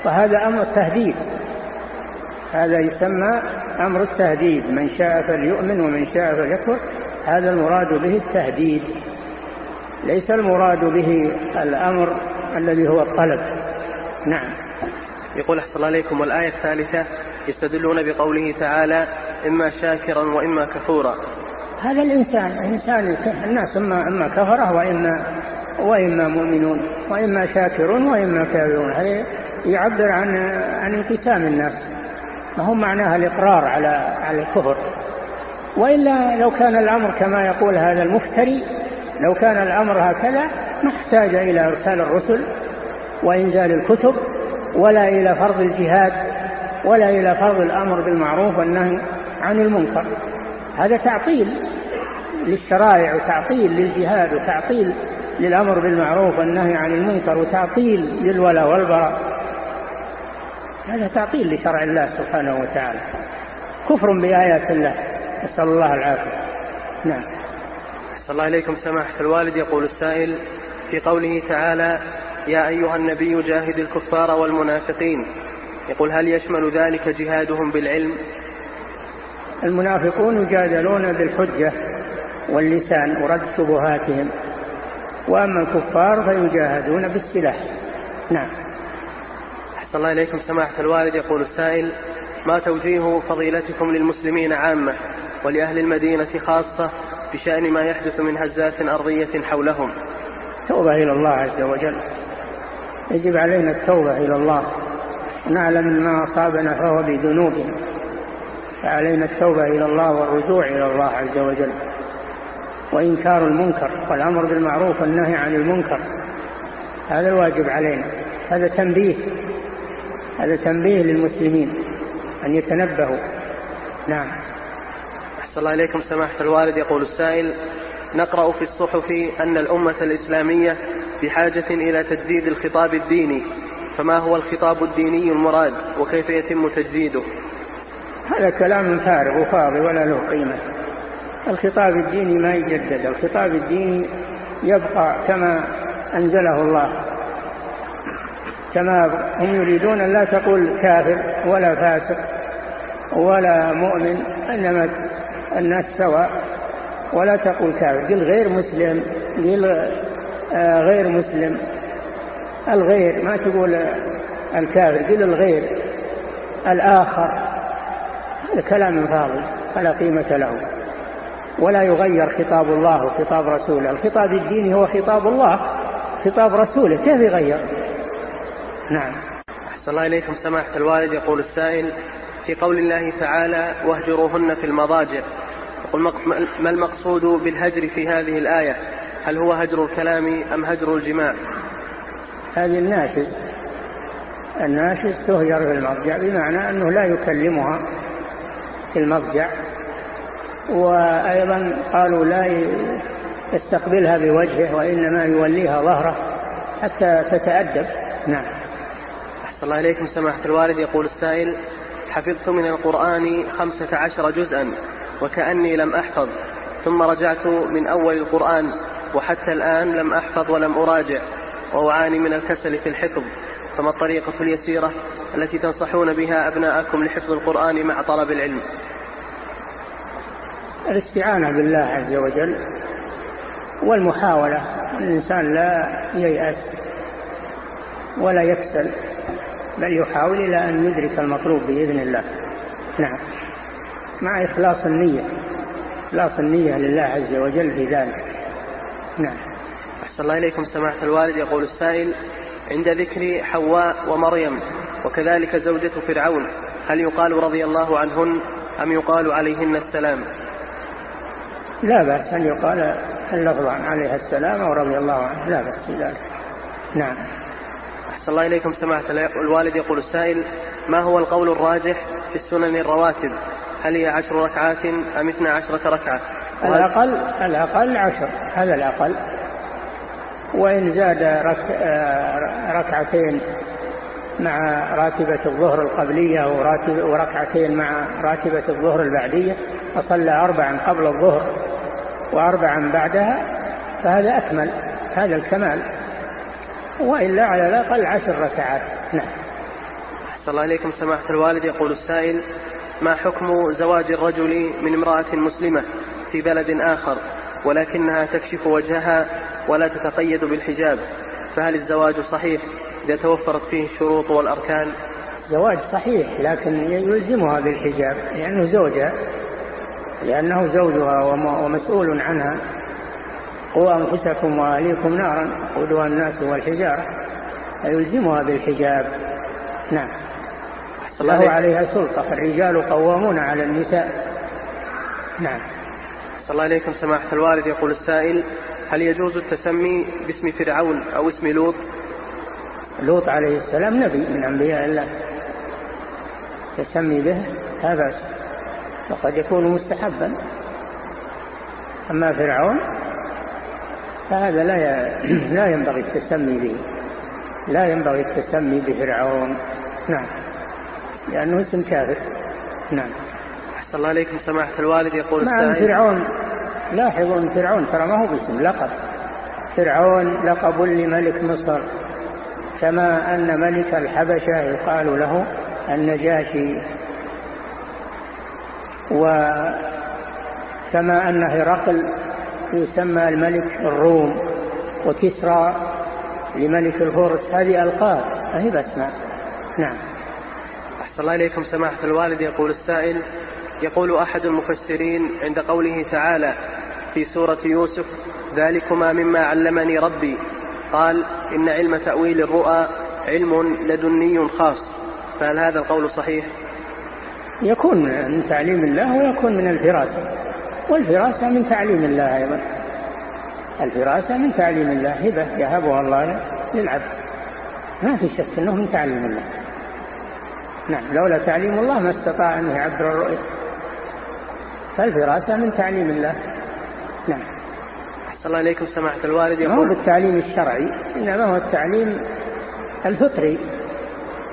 وهذا أمر التهديد هذا يسمى أمر التهديد من شاء فليؤمن ومن شاء فليكفر هذا المراد به التهديد ليس المراد به الأمر الذي هو الطلب نعم
يقول أحسن الله عليكم والآية الثالثة يستدلون بقوله تعالى إما شاكرا وإما كفورا
هذا الإنسان الإنسان الناس إما, إما كفرة وإما, وإما مؤمنون وإما شاكرون وإما كافرون هذا يعبر عن عن انقسام الناس ما هو معناها الإقرار على على الكفر وإلا لو كان الأمر كما يقول هذا المفتري لو كان الأمر هكذا ما احتاج إلى إرسال الرسل وإنزال الكتب ولا إلى فرض الجهاد ولا إلى فرض الأمر بالمعروف والنهي عن المنكر هذا تعطيل للشرائع وتعطيل للجهاد وتعطيل للأمر بالمعروف والنهي عن المنكر وتعطيل للولاء والبراء هذا تعطيل لشرع الله سبحانه وتعالى كفر بآيات الله نسأل الله العافية نعم
الله إليكم سماحة الوالد يقول السائل في قوله تعالى يا أيها النبي جاهد الكفار والمنافقين يقول هل يشمل ذلك جهادهم بالعلم
المنافقون يجادلون بالحجة واللسان ورد شبهاتهم وأما الكفار فيجاهدون بالسلاح نعم
أحسن الله إليكم سماحة الوالد يقول السائل ما توجيه فضيلتكم للمسلمين عامة ولأهل المدينة خاصة بشأن ما يحدث من هزات أرضية حولهم
توبة إلى الله عز وجل يجب علينا التوبة إلى الله نعلم ما أصابنا فهو بذنوبنا فعلينا التوبة إلى الله والرجوع إلى الله عز وجل وإنكار المنكر والأمر بالمعروف والنهي عن المنكر هذا الواجب علينا هذا تنبيه هذا تنبيه للمسلمين أن يتنبهوا نعم
صلى الله إليكم سماحة الوالد يقول السائل نقرأ في الصحف أن الأمة الإسلامية بحاجة إلى تجديد الخطاب الديني فما هو الخطاب الديني المراد وكيف يتم تجديده
هذا كلام فارغ وفاضي ولا له قيمة الخطاب الديني ما يجدد الخطاب الديني يبقى كما أنزله الله كما هم يريدون أن لا تقول كافر ولا فاسق ولا مؤمن إنما الناس سواء ولا تقول كافر قل غير مسلم قل آه، غير مسلم الغير ما تقول الكافر قل الغير الآخر هذا كلام فاضي فلا قيمة له ولا يغير خطاب الله وخطاب رسوله الخطاب الديني هو خطاب الله خطاب رسوله كيف يغير
نعم أحسن الله إليكم سماحة الوالد يقول السائل في قول الله تعالى واهجروهن في المضاجع يقول ما المقصود بالهجر في هذه الآية هل هو هجر الكلام أم هجر الجماع
هذه الناشد الناشد تهجر في المضجع بمعنى أنه لا يكلمها في المضجع وأيضا قالوا لا يستقبلها بوجهه وإنما يوليها ظهره حتى تتأدب نعم
أحسن الله إليكم سماحة الوالد يقول السائل حفظت من القرآن خمسة عشر جزءا وكأني لم أحفظ ثم رجعت من أول القرآن وحتى الآن لم أحفظ ولم أراجع وأعاني من الكسل في الحفظ فما الطريقة اليسيرة التي تنصحون بها أبناءكم لحفظ القرآن مع طلب العلم
الاستعانة بالله عز وجل والمحاولة الإنسان لا ييأس ولا يكسل بل يحاول إلى أن يدرك المطلوب بإذن الله نعم مع إخلاص النية إخلاص النية لله عز وجل في ذلك نعم
أحسن الله إليكم سماحة الوالد يقول السائل عند ذكر حواء ومريم وكذلك زوجة فرعون هل يقال رضي الله عنهن أم يقال عليهن السلام
لا بأس أن يقال اللفظ عليها السلام أو رضي الله عنه لا بأس بذلك نعم
أحسن الله إليكم سماحة الوالد يقول السائل ما هو القول الراجح في السنن الرواتب هل هي عشر ركعات أم اثنى عشرة ركعة الأقل
الأقل عشر هذا الأقل وإن زاد آه، ركعتين مع راتبة الظهر القبلية وركعتين مع راتبة الظهر البعدية وصلى أربعا قبل الظهر وأربعا بعدها فهذا أكمل هذا الكمال وإلا على الأقل عشر ركعات نعم
أحسن الله إليكم سماحة الوالد يقول السائل ما حكم زواج الرجل من امرأة مسلمة في بلد آخر ولكنها تكشف وجهها ولا تتقيد بالحجاب فهل الزواج صحيح إذا توفرت فيه الشروط والأركان
زواج صحيح لكن يلزمها بالحجاب لأنه زوجها لأنه زوجها ومسؤول عنها قوا أنفسكم وأهليكم نارا قدوا الناس والحجارة يلزمها بالحجاب نعم الله عليها سلطة فالرجال قوامون على النساء
نعم صلى الله عليكم سماحة الوالد يقول السائل هل يجوز التسمي باسم فرعون أو اسم لوط
لوط عليه السلام نبي من أنبياء الله تسمي به هذا وقد يكون مستحبا أما فرعون فهذا لا لا ينبغي التسمي به لا ينبغي التسمي بفرعون نعم لأنه اسم كافر نعم
أحسن الله عليكم سماحة الوالد يقول نعم فرعون
لاحظوا أن فرعون ترى ما هو باسم لقب فرعون لقب لملك مصر كما أن ملك الحبشة يقال له النجاشي وكما أن هرقل يسمى الملك الروم وكسرى لملك الفرس هذه ألقاب هي بأسماء نعم
أحسن الله إليكم سماحة الوالد يقول السائل يقول أحد المفسرين عند قوله تعالى في سورة يوسف ذلكما مما علمني ربي قال إن علم تأويل الرؤى علم لدني خاص فهل هذا القول صحيح؟
يكون من تعليم الله ويكون من الفراسة والفراسة من تعليم الله أيضا الفراسة من تعليم الله هبة يهبها الله للعبد ما في شك أنه من تعليم الله نعم لولا تعليم الله ما استطاع أن يعبر الرؤية فالفراسة من تعليم الله نعم
أحسن الله إليكم سماحة الوالد يقول هو
التعليم الشرعي إنما هو التعليم الفطري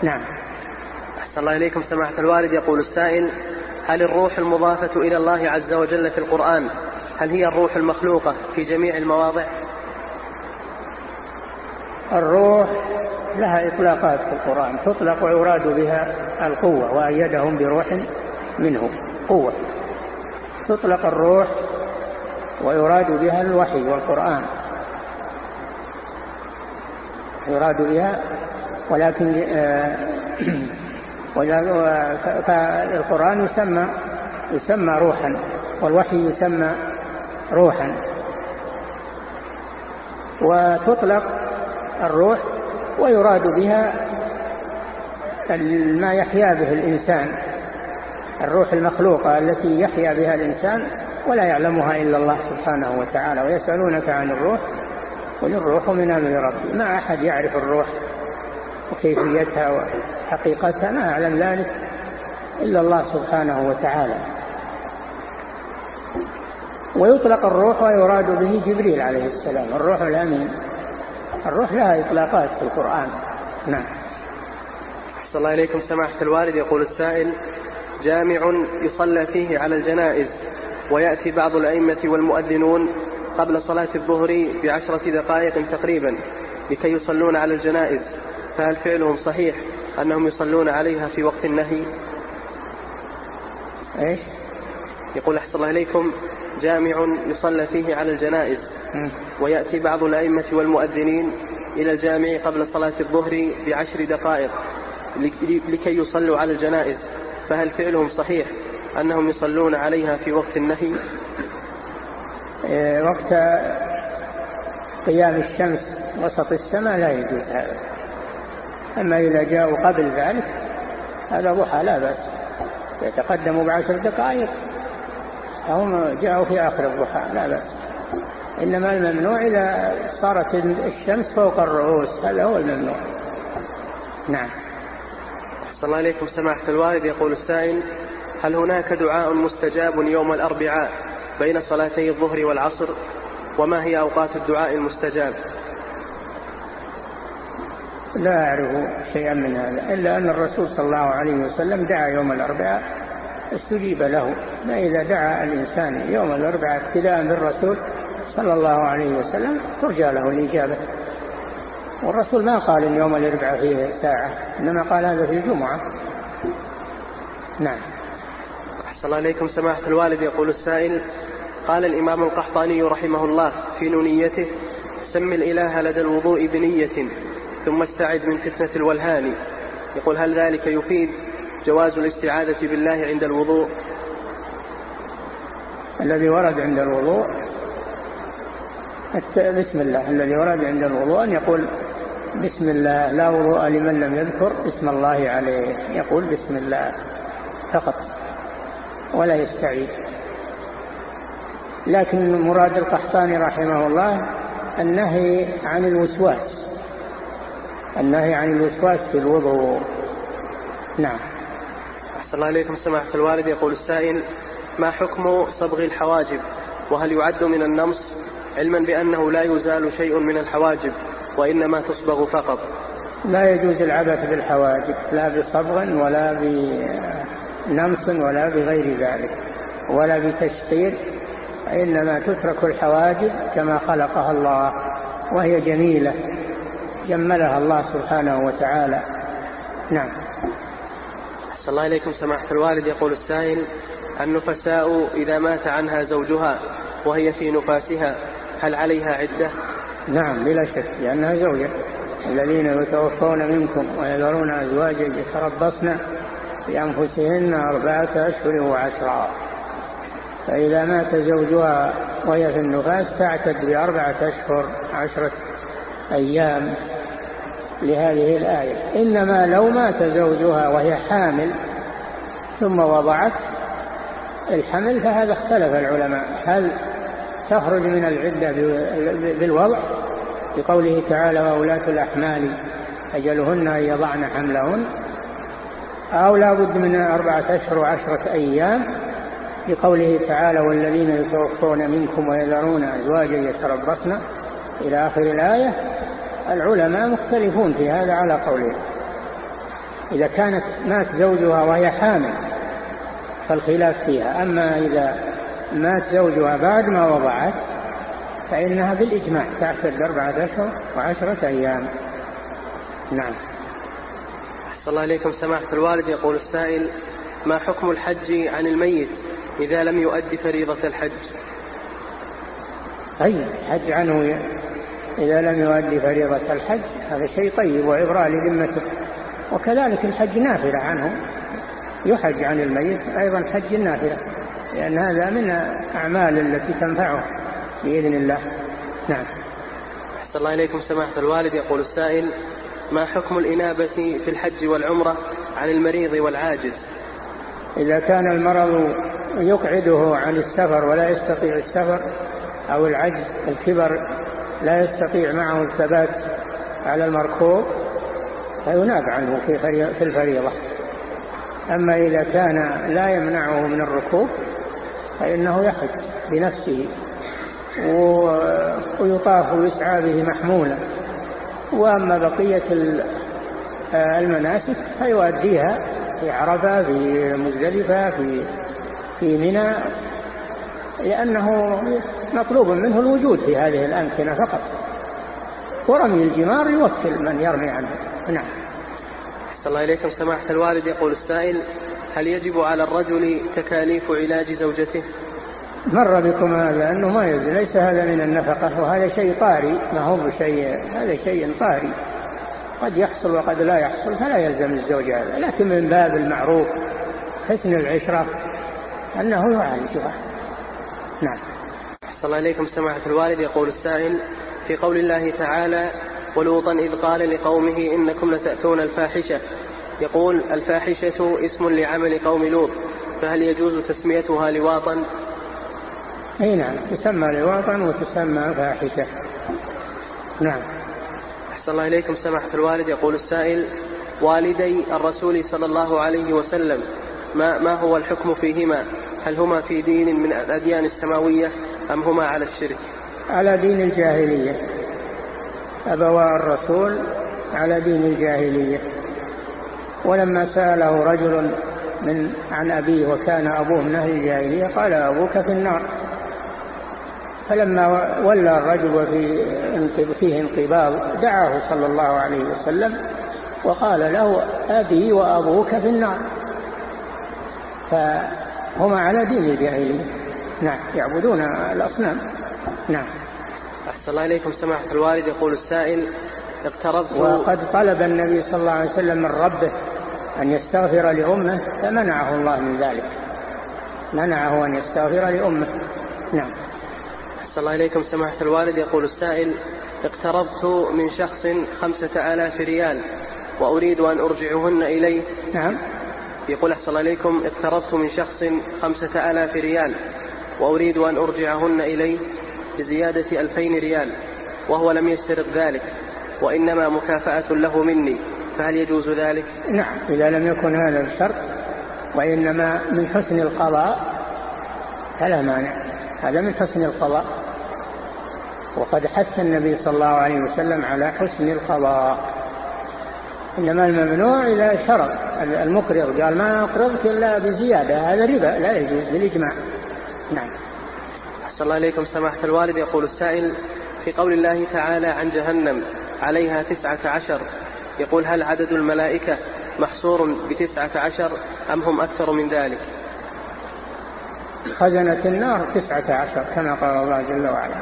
نعم
أحسن الله إليكم سماحة الوالد يقول السائل هل الروح المضافة إلى الله عز وجل في القرآن هل هي الروح المخلوقة في جميع المواضع
الروح لها إطلاقات في القرآن تطلق ويراد بها القوة وأيدهم بروح منه قوة تطلق الروح
ويراد بها الوحي والقرآن
يراد بها ولكن آه، آه، فالقرآن يسمى يسمى روحا والوحي يسمى روحا وتطلق الروح ويراد بها ما يحيا به الإنسان الروح المخلوقة التي يحيا بها الإنسان ولا يعلمها إلا الله سبحانه وتعالى ويسألونك عن الروح قل الروح من أمر ربي ما أحد يعرف الروح وكيفيتها وحقيقتها ما أعلم ذلك إلا الله سبحانه وتعالى ويطلق الروح ويراد به جبريل عليه السلام الروح الأمين الروح لها إطلاقات في القرآن نعم
صلى الله إليكم سماحة الوالد يقول السائل جامع يصلى فيه على الجنائز ويأتي بعض الأئمة والمؤذنون قبل صلاة الظهر بعشرة دقائق تقريبا لكي يصلون على الجنائز فهل فعلهم صحيح أنهم يصلون عليها في وقت النهي إيش يقول أحسن الله إليكم جامع يصلى فيه على الجنائز ويأتي بعض الأئمة والمؤذنين إلى الجامع قبل صلاة الظهر بعشر دقائق لكي يصلوا على الجنائز فهل فعلهم صحيح أنهم يصلون عليها في وقت النهي
إيه، وقت قيام الشمس وسط السماء لا يجوز هذا أما إذا جاءوا قبل ذلك هذا ضحى لا بأس يتقدموا بعشر دقائق هم جاءوا في آخر الضحى لا بأس إنما الممنوع إذا صارت الشمس فوق الرؤوس هذا هو الممنوع
نعم صلى الله عليكم سماحة الوالد يقول السائل هل هناك دعاء مستجاب يوم الأربعاء بين صلاتي الظهر والعصر وما هي أوقات الدعاء المستجاب
لا أعرف شيئا من هذا إلا أن الرسول صلى الله عليه وسلم دعا يوم الأربعاء استجيب له فإذا دعا الإنسان يوم الأربعاء ابتداء بالرسول صلى الله عليه وسلم ترجى له الإجابة والرسول ما قال إن يوم الأربعاء فيه ساعة إنما قال هذا في الجمعة نعم
أحسن الله إليكم سماحة الوالد يقول السائل قال الإمام القحطاني رحمه الله في نونيته سم الإله لدى الوضوء بنية ثم استعد من فتنة الولهان يقول هل ذلك يفيد جواز الاستعاذة بالله عند الوضوء
الذي ورد عند الوضوء بسم الله الذي ورد عند الوضوء أن يقول بسم الله لا وضوء لمن لم يذكر اسم الله عليه يقول بسم الله فقط ولا يستعيد لكن مراد القحطاني رحمه الله النهي عن الوسواس النهي عن الوسواس في الوضوء نعم
أحسن الله إليكم سماحة الوالد يقول السائل ما حكم صبغ الحواجب وهل يعد من النمص علما بأنه لا يزال شيء من الحواجب وإنما تصبغ فقط
لا يجوز العبث بالحواجب لا بصبغ ولا بنمص ولا بغير ذلك ولا بتشطير إنما تترك الحواجب كما خلقها الله وهي جميلة جملها الله سبحانه وتعالى نعم
صلى الله إليكم سماحة الوالد يقول السائل النفساء إذا مات عنها زوجها وهي في نفاسها هل عليها عدة
نعم بلا شك لأنها زوجة الذين يتوفون منكم ويذرون أزواجا يتربصن بأنفسهن أربعة أشهر وعشرا فإذا مات زوجها وهي في النفاس تعتد بأربعة أشهر عشرة أيام لهذه الآية إنما لو مات زوجها وهي حامل ثم وضعت الحمل فهذا اختلف العلماء هل تخرج من العدة بالوضع بقوله تعالى وأولاة الأحمال أجلهن أن يضعن حملهن أو لا بد من أربعة أشهر وعشرة أيام بقوله تعالى والذين يتوفون منكم ويذرون أزواجا يتربصن إلى آخر الآية العلماء يختلفون في هذا على قولين إذا كانت مات زوجها وهي حامل فالخلاف فيها أما إذا مات زوجها بعد ما وضعت فإنها بالإجماع تعتد أربعة أشهر وعشرة أيام نعم
أحسن الله إليكم سماحة الوالد يقول السائل ما حكم الحج عن الميت إذا لم يؤدي فريضة الحج
أي طيب، الحج عنه إذا لم يؤدي فريضة الحج هذا شيء طيب وعبرة لذمته وكذلك الحج نافلة عنه يحج عن الميت أيضا حج نافرة لأن هذا من الأعمال التي تنفعه بإذن الله نعم
أحسن الله إليكم سماحة الوالد يقول السائل ما حكم الإنابة في الحج والعمرة عن المريض والعاجز
إذا كان المرض يقعده عن السفر ولا يستطيع السفر أو العجز الكبر لا يستطيع معه الثبات على المركوب فيناب عنه في, في الفريضة أما إذا كان لا يمنعه من الركوب فإنه يحج بنفسه ويطاف ويسعى به محمولا وأما بقية آه، المناسك فيؤديها في عرفة في مزدلفة في في منى لأنه مطلوب منه الوجود في هذه الأمكنة فقط ورمي الجمار يوكل من يرمي عنه نعم
الله إليكم سماحة الوالد يقول السائل هل يجب على الرجل تكاليف علاج زوجته
مر بكم هذا أنه ما يجب ليس هذا من النفقة وهذا شيء طاري ما هو بشيء هذا شيء طاري قد يحصل وقد لا يحصل فلا يلزم الزوج هذا لكن من باب المعروف حسن العشرة أنه يعالجها
نعم صلى الله عليكم سماحة الوالد يقول السائل في قول الله تعالى ولوطا إذ قال لقومه إنكم لتأتون الفاحشة يقول الفاحشة اسم لعمل قوم لوط فهل يجوز تسميتها لواطا
اي نعم تسمى لواطا وتسمى فاحشة نعم
أحسن الله إليكم سماحة الوالد يقول السائل والدي الرسول صلى الله عليه وسلم ما, ما هو الحكم فيهما هل هما في دين من الأديان السماوية أم هما على الشرك
على دين الجاهلية أبواء الرسول على دين الجاهلية ولما سأله رجل من عن أبيه وكان أبوه من أهل الجاهلية قال أبوك في النار فلما ولى الرجل في فيه انقباض دعاه صلى الله عليه وسلم وقال له أبي وأبوك في النار فهما على دين الجاهلية نعم يعبدون الأصنام نعم
أحسن الله إليكم سماحة الوالد يقول السائل اقترضت وقد
طلب النبي صلى الله عليه وسلم من ربه أن يستغفر
لأمه فمنعه الله من ذلك منعه أن يستغفر لأمه نعم أحسن الله إليكم سماحة الوالد يقول السائل اقترضت من شخص خمسة آلاف ريال وأريد أن أرجعهن إليه نعم يقول أحسن الله إليكم اقترضت من شخص خمسة آلاف ريال وأريد أن أرجعهن إليه بزيادة ألفين ريال وهو لم يشترط ذلك وإنما مكافأة له مني فهل يجوز ذلك؟
نعم إذا لم يكن هذا الشرط وإنما من حسن القضاء فلا مانع هذا من حسن القضاء وقد حث النبي صلى الله عليه وسلم على حسن القضاء إنما الممنوع إذا شرط المقرض قال ما أقرضك إلا بزيادة هذا ربا لا يجوز بالإجماع نعم
أحسن الله إليكم سماحة الوالد يقول السائل في قول الله تعالى عن جهنم عليها تسعة عشر يقول هل عدد الملائكة محصور بتسعة عشر أم هم أكثر من ذلك
خزنة النار تسعة عشر كما قال الله جل وعلا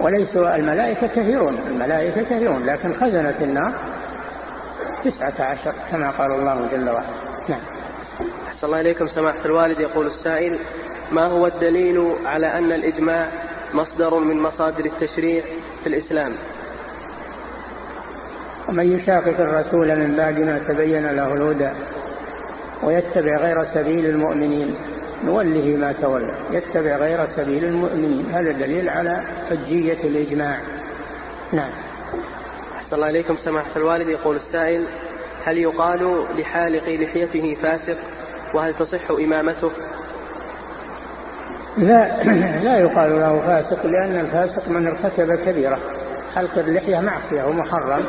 وليس الملائكة كثيرون الملائكة كثيرون لكن خزنة النار تسعة عشر كما قال الله جل وعلا نعم
أحسن الله إليكم سماحة الوالد يقول السائل ما هو الدليل على أن الإجماع مصدر من مصادر التشريع في الإسلام
ومن يشاقق الرسول من بعد ما تبين له الهدى ويتبع غير سبيل المؤمنين نوله ما تولى يتبع غير سبيل المؤمنين هذا دليل على حجية الإجماع نعم
أحسن الله إليكم سماحة الوالد يقول السائل هل يقال لحالق لحيته فاسق وهل تصح إمامته
لا
لا يقال له فاسق لأن الفاسق من ارتكب كبيرة حلق اللحية معصية ومحرم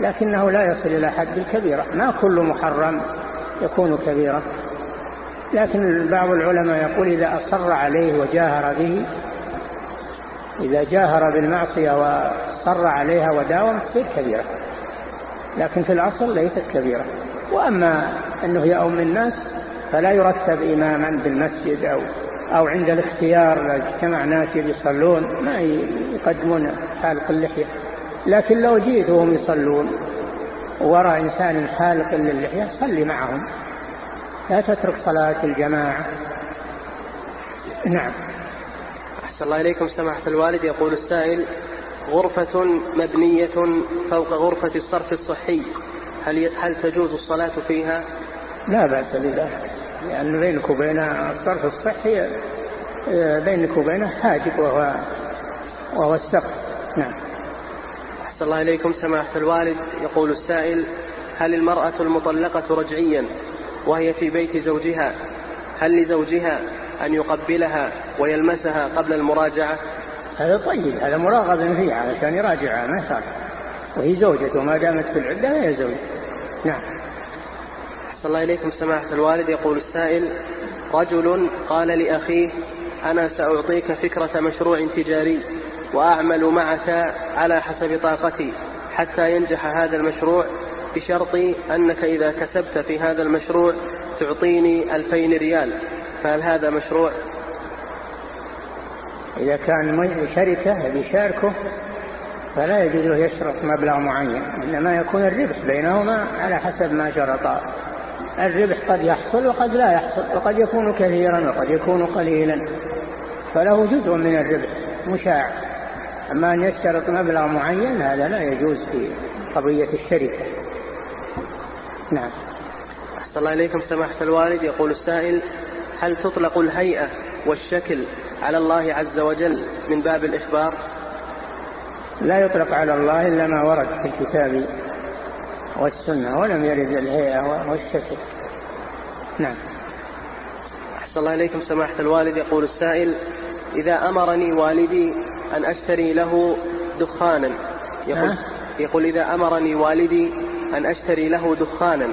لكنه لا يصل إلى حد الكبيرة ما كل محرم يكون كبيرة لكن بعض العلماء يقول إذا أصر عليه وجاهر به إذا جاهر بالمعصية وأصر عليها وداوم تصير كبيرة لكن في الأصل ليست كبيرة وأما أنه يؤم الناس فلا يرتب إماما بالمسجد أو أو عند الاختيار اجتمع ناس يصلون ما يقدمون حالق اللحية لكن لو جيت وهم يصلون وراء إنسان حالق للحية صلي معهم لا تترك صلاة الجماعة نعم
أحسن الله إليكم سماحة الوالد يقول السائل غرفة مبنية فوق غرفة الصرف الصحي هل, هل تجوز الصلاة فيها؟
لا بأس بذلك لأن بينك وبين الصرف الصحي آه، بينك وبينه حاجب وهو, وهو السقف نعم
أحسن الله إليكم سماحة الوالد يقول السائل هل المرأة المطلقة رجعيا وهي في بيت زوجها هل لزوجها أن يقبلها ويلمسها قبل المراجعة
هذا طيب هذا مراغب فيها علشان يراجعها ما صار وهي زوجته ما دامت في العدة هي زوجة نعم
أحسن الله إليكم سماحة الوالد يقول السائل رجل قال لأخيه أنا سأعطيك فكرة مشروع تجاري وأعمل معك على حسب طاقتي حتى ينجح هذا المشروع بشرط أنك إذا كسبت في هذا المشروع تعطيني ألفين ريال فهل هذا مشروع؟
إذا كان شركة بيشاركه فلا يجوز يشرط مبلغ معين إنما يكون الربح بينهما على حسب ما شرطا الربح قد يحصل وقد لا يحصل وقد يكون كثيرا وقد يكون قليلا فله جزء من الربح مشاع أما أن يشترط مبلغ معين هذا لا يجوز في قضية الشركة نعم
أحسن الله إليكم سماحة الوالد يقول السائل هل تطلق الهيئة والشكل على الله عز وجل من باب الإخبار
لا يطلق على الله إلا ما ورد في الكتاب والسنة ولم يرد الهيئة والشكل
نعم
أحسن الله إليكم سماحة الوالد يقول السائل إذا أمرني والدي أن أشتري له دخانا يقول, أه؟ يقول إذا أمرني والدي أن أشتري له دخانا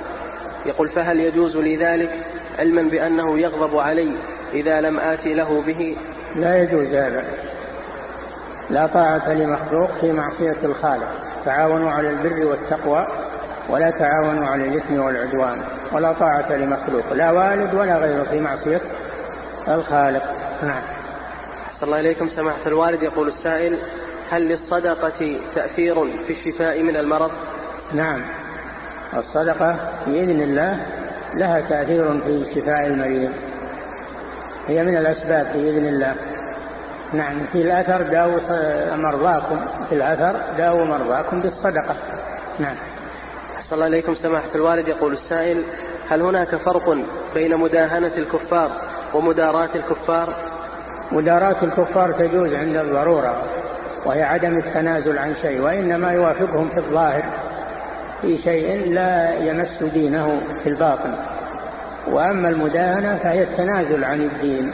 يقول فهل يجوز لي ذلك علما بأنه يغضب علي إذا لم آتي له به
لا يجوز هذا لا طاعة لمخلوق في معصية الخالق تعاونوا على البر والتقوى ولا تعاونوا على الإثم والعدوان ولا طاعة لمخلوق لا والد ولا غيره في معصية الخالق نعم
أحسن الله إليكم سماحة الوالد يقول السائل هل للصدقة تأثير في الشفاء من المرض
نعم الصدقة بإذن الله لها تأثير في شفاء المريض هي من الأسباب بإذن الله نعم في الأثر داو مرضاكم في الأثر داو مرضاكم بالصدقة
نعم أحسن الله إليكم سماحة الوالد يقول السائل هل هناك فرق بين مداهنة الكفار ومداراة الكفار
مداراة الكفار تجوز عند الضرورة وهي عدم التنازل عن شيء وإنما يوافقهم في الظاهر في شيء لا يمس دينه في الباطن وأما المداهنة فهي التنازل عن الدين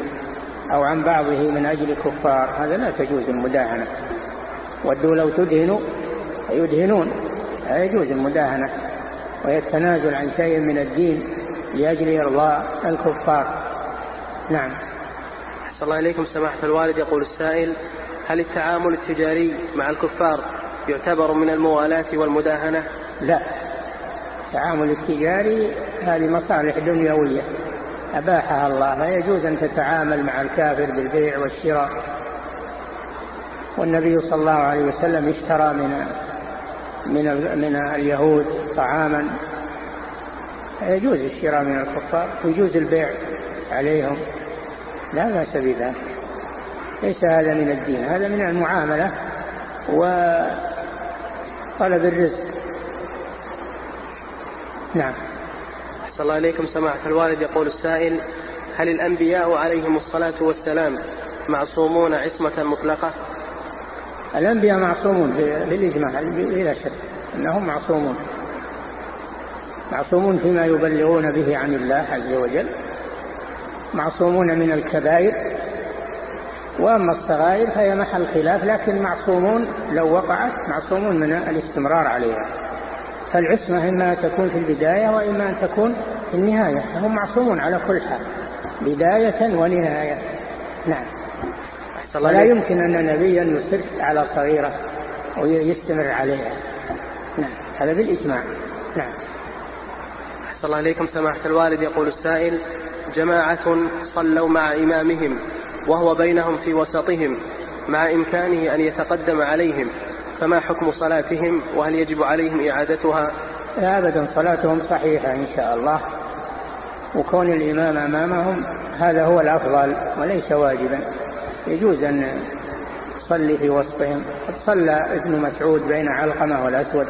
أو عن بعضه من أجل الكفار هذا لا تجوز المداهنة ودوا لو تدهنوا يدهنون لا يجوز المداهنة ويتنازل عن شيء من الدين لأجل إرضاء الكفار نعم
أحسن الله إليكم سماحة الوالد يقول السائل هل التعامل التجاري مع الكفار يعتبر من الموالاة والمداهنة
لا التعامل التجاري هذه مصالح دنيوية أباحها الله لا يجوز أن تتعامل مع الكافر بالبيع والشراء والنبي صلى الله عليه وسلم اشترى من من من اليهود طعاما يجوز الشراء من الكفار ويجوز البيع عليهم لا باس بذلك ليس هذا من الدين هذا من المعامله وطلب الرزق نعم
أحسن الله إليكم سماحة الوالد يقول السائل هل الأنبياء عليهم الصلاة والسلام معصومون عصمة مطلقة
الأنبياء معصومون بالإجماع بلا شك أنهم معصومون معصومون فيما يبلغون به عن الله عز وجل معصومون من الكبائر وأما الصغائر فهي محل خلاف لكن معصومون لو وقعت معصومون من الاستمرار عليها فالعصمة إما أن تكون في البداية وإما أن تكون في النهاية هم معصومون على كل حال بداية ونهاية نعم
لا يمكن
أن نبيا يصر على صغيرة ويستمر عليها نعم هذا بالإجماع
نعم أحسن الله إليكم سماحة الوالد يقول السائل جماعة صلوا مع إمامهم وهو بينهم في وسطهم مع إمكانه أن يتقدم عليهم فما حكم صلاتهم وهل يجب عليهم إعادتها
أبدا صلاتهم صحيحة إن شاء الله وكون الإمام أمامهم هذا هو الأفضل وليس واجبا يجوز أن تصلي في وسطهم قد صلى ابن مسعود بين علقمة والأسود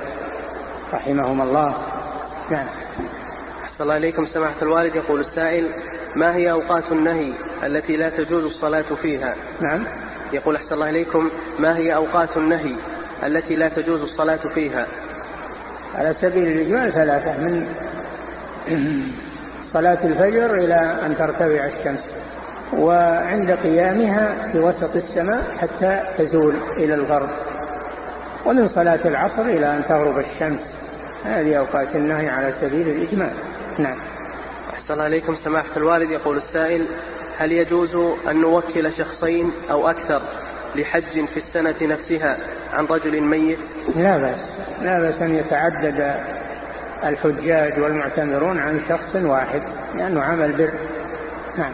رحمهما الله نعم
أحسن الله إليكم سماحة الوالد يقول السائل ما هي أوقات النهي التي لا تجوز الصلاة فيها نعم يقول أحسن الله إليكم ما هي أوقات النهي التي لا تجوز الصلاة فيها
على سبيل الإجمال ثلاثة من صلاة الفجر إلى أن ترتفع الشمس وعند قيامها في وسط السماء حتى تزول إلى الغرب ومن صلاة العصر إلى أن تغرب الشمس هذه أوقات النهي على سبيل الإجمال نعم
أحسن عليكم سماحة الوالد يقول السائل هل يجوز أن نوكل شخصين أو أكثر لحج في السنة نفسها عن رجل ميت
لا بأس لا بأس أن يتعدد الحجاج والمعتمرون عن شخص واحد لأنه يعني عمل بر نعم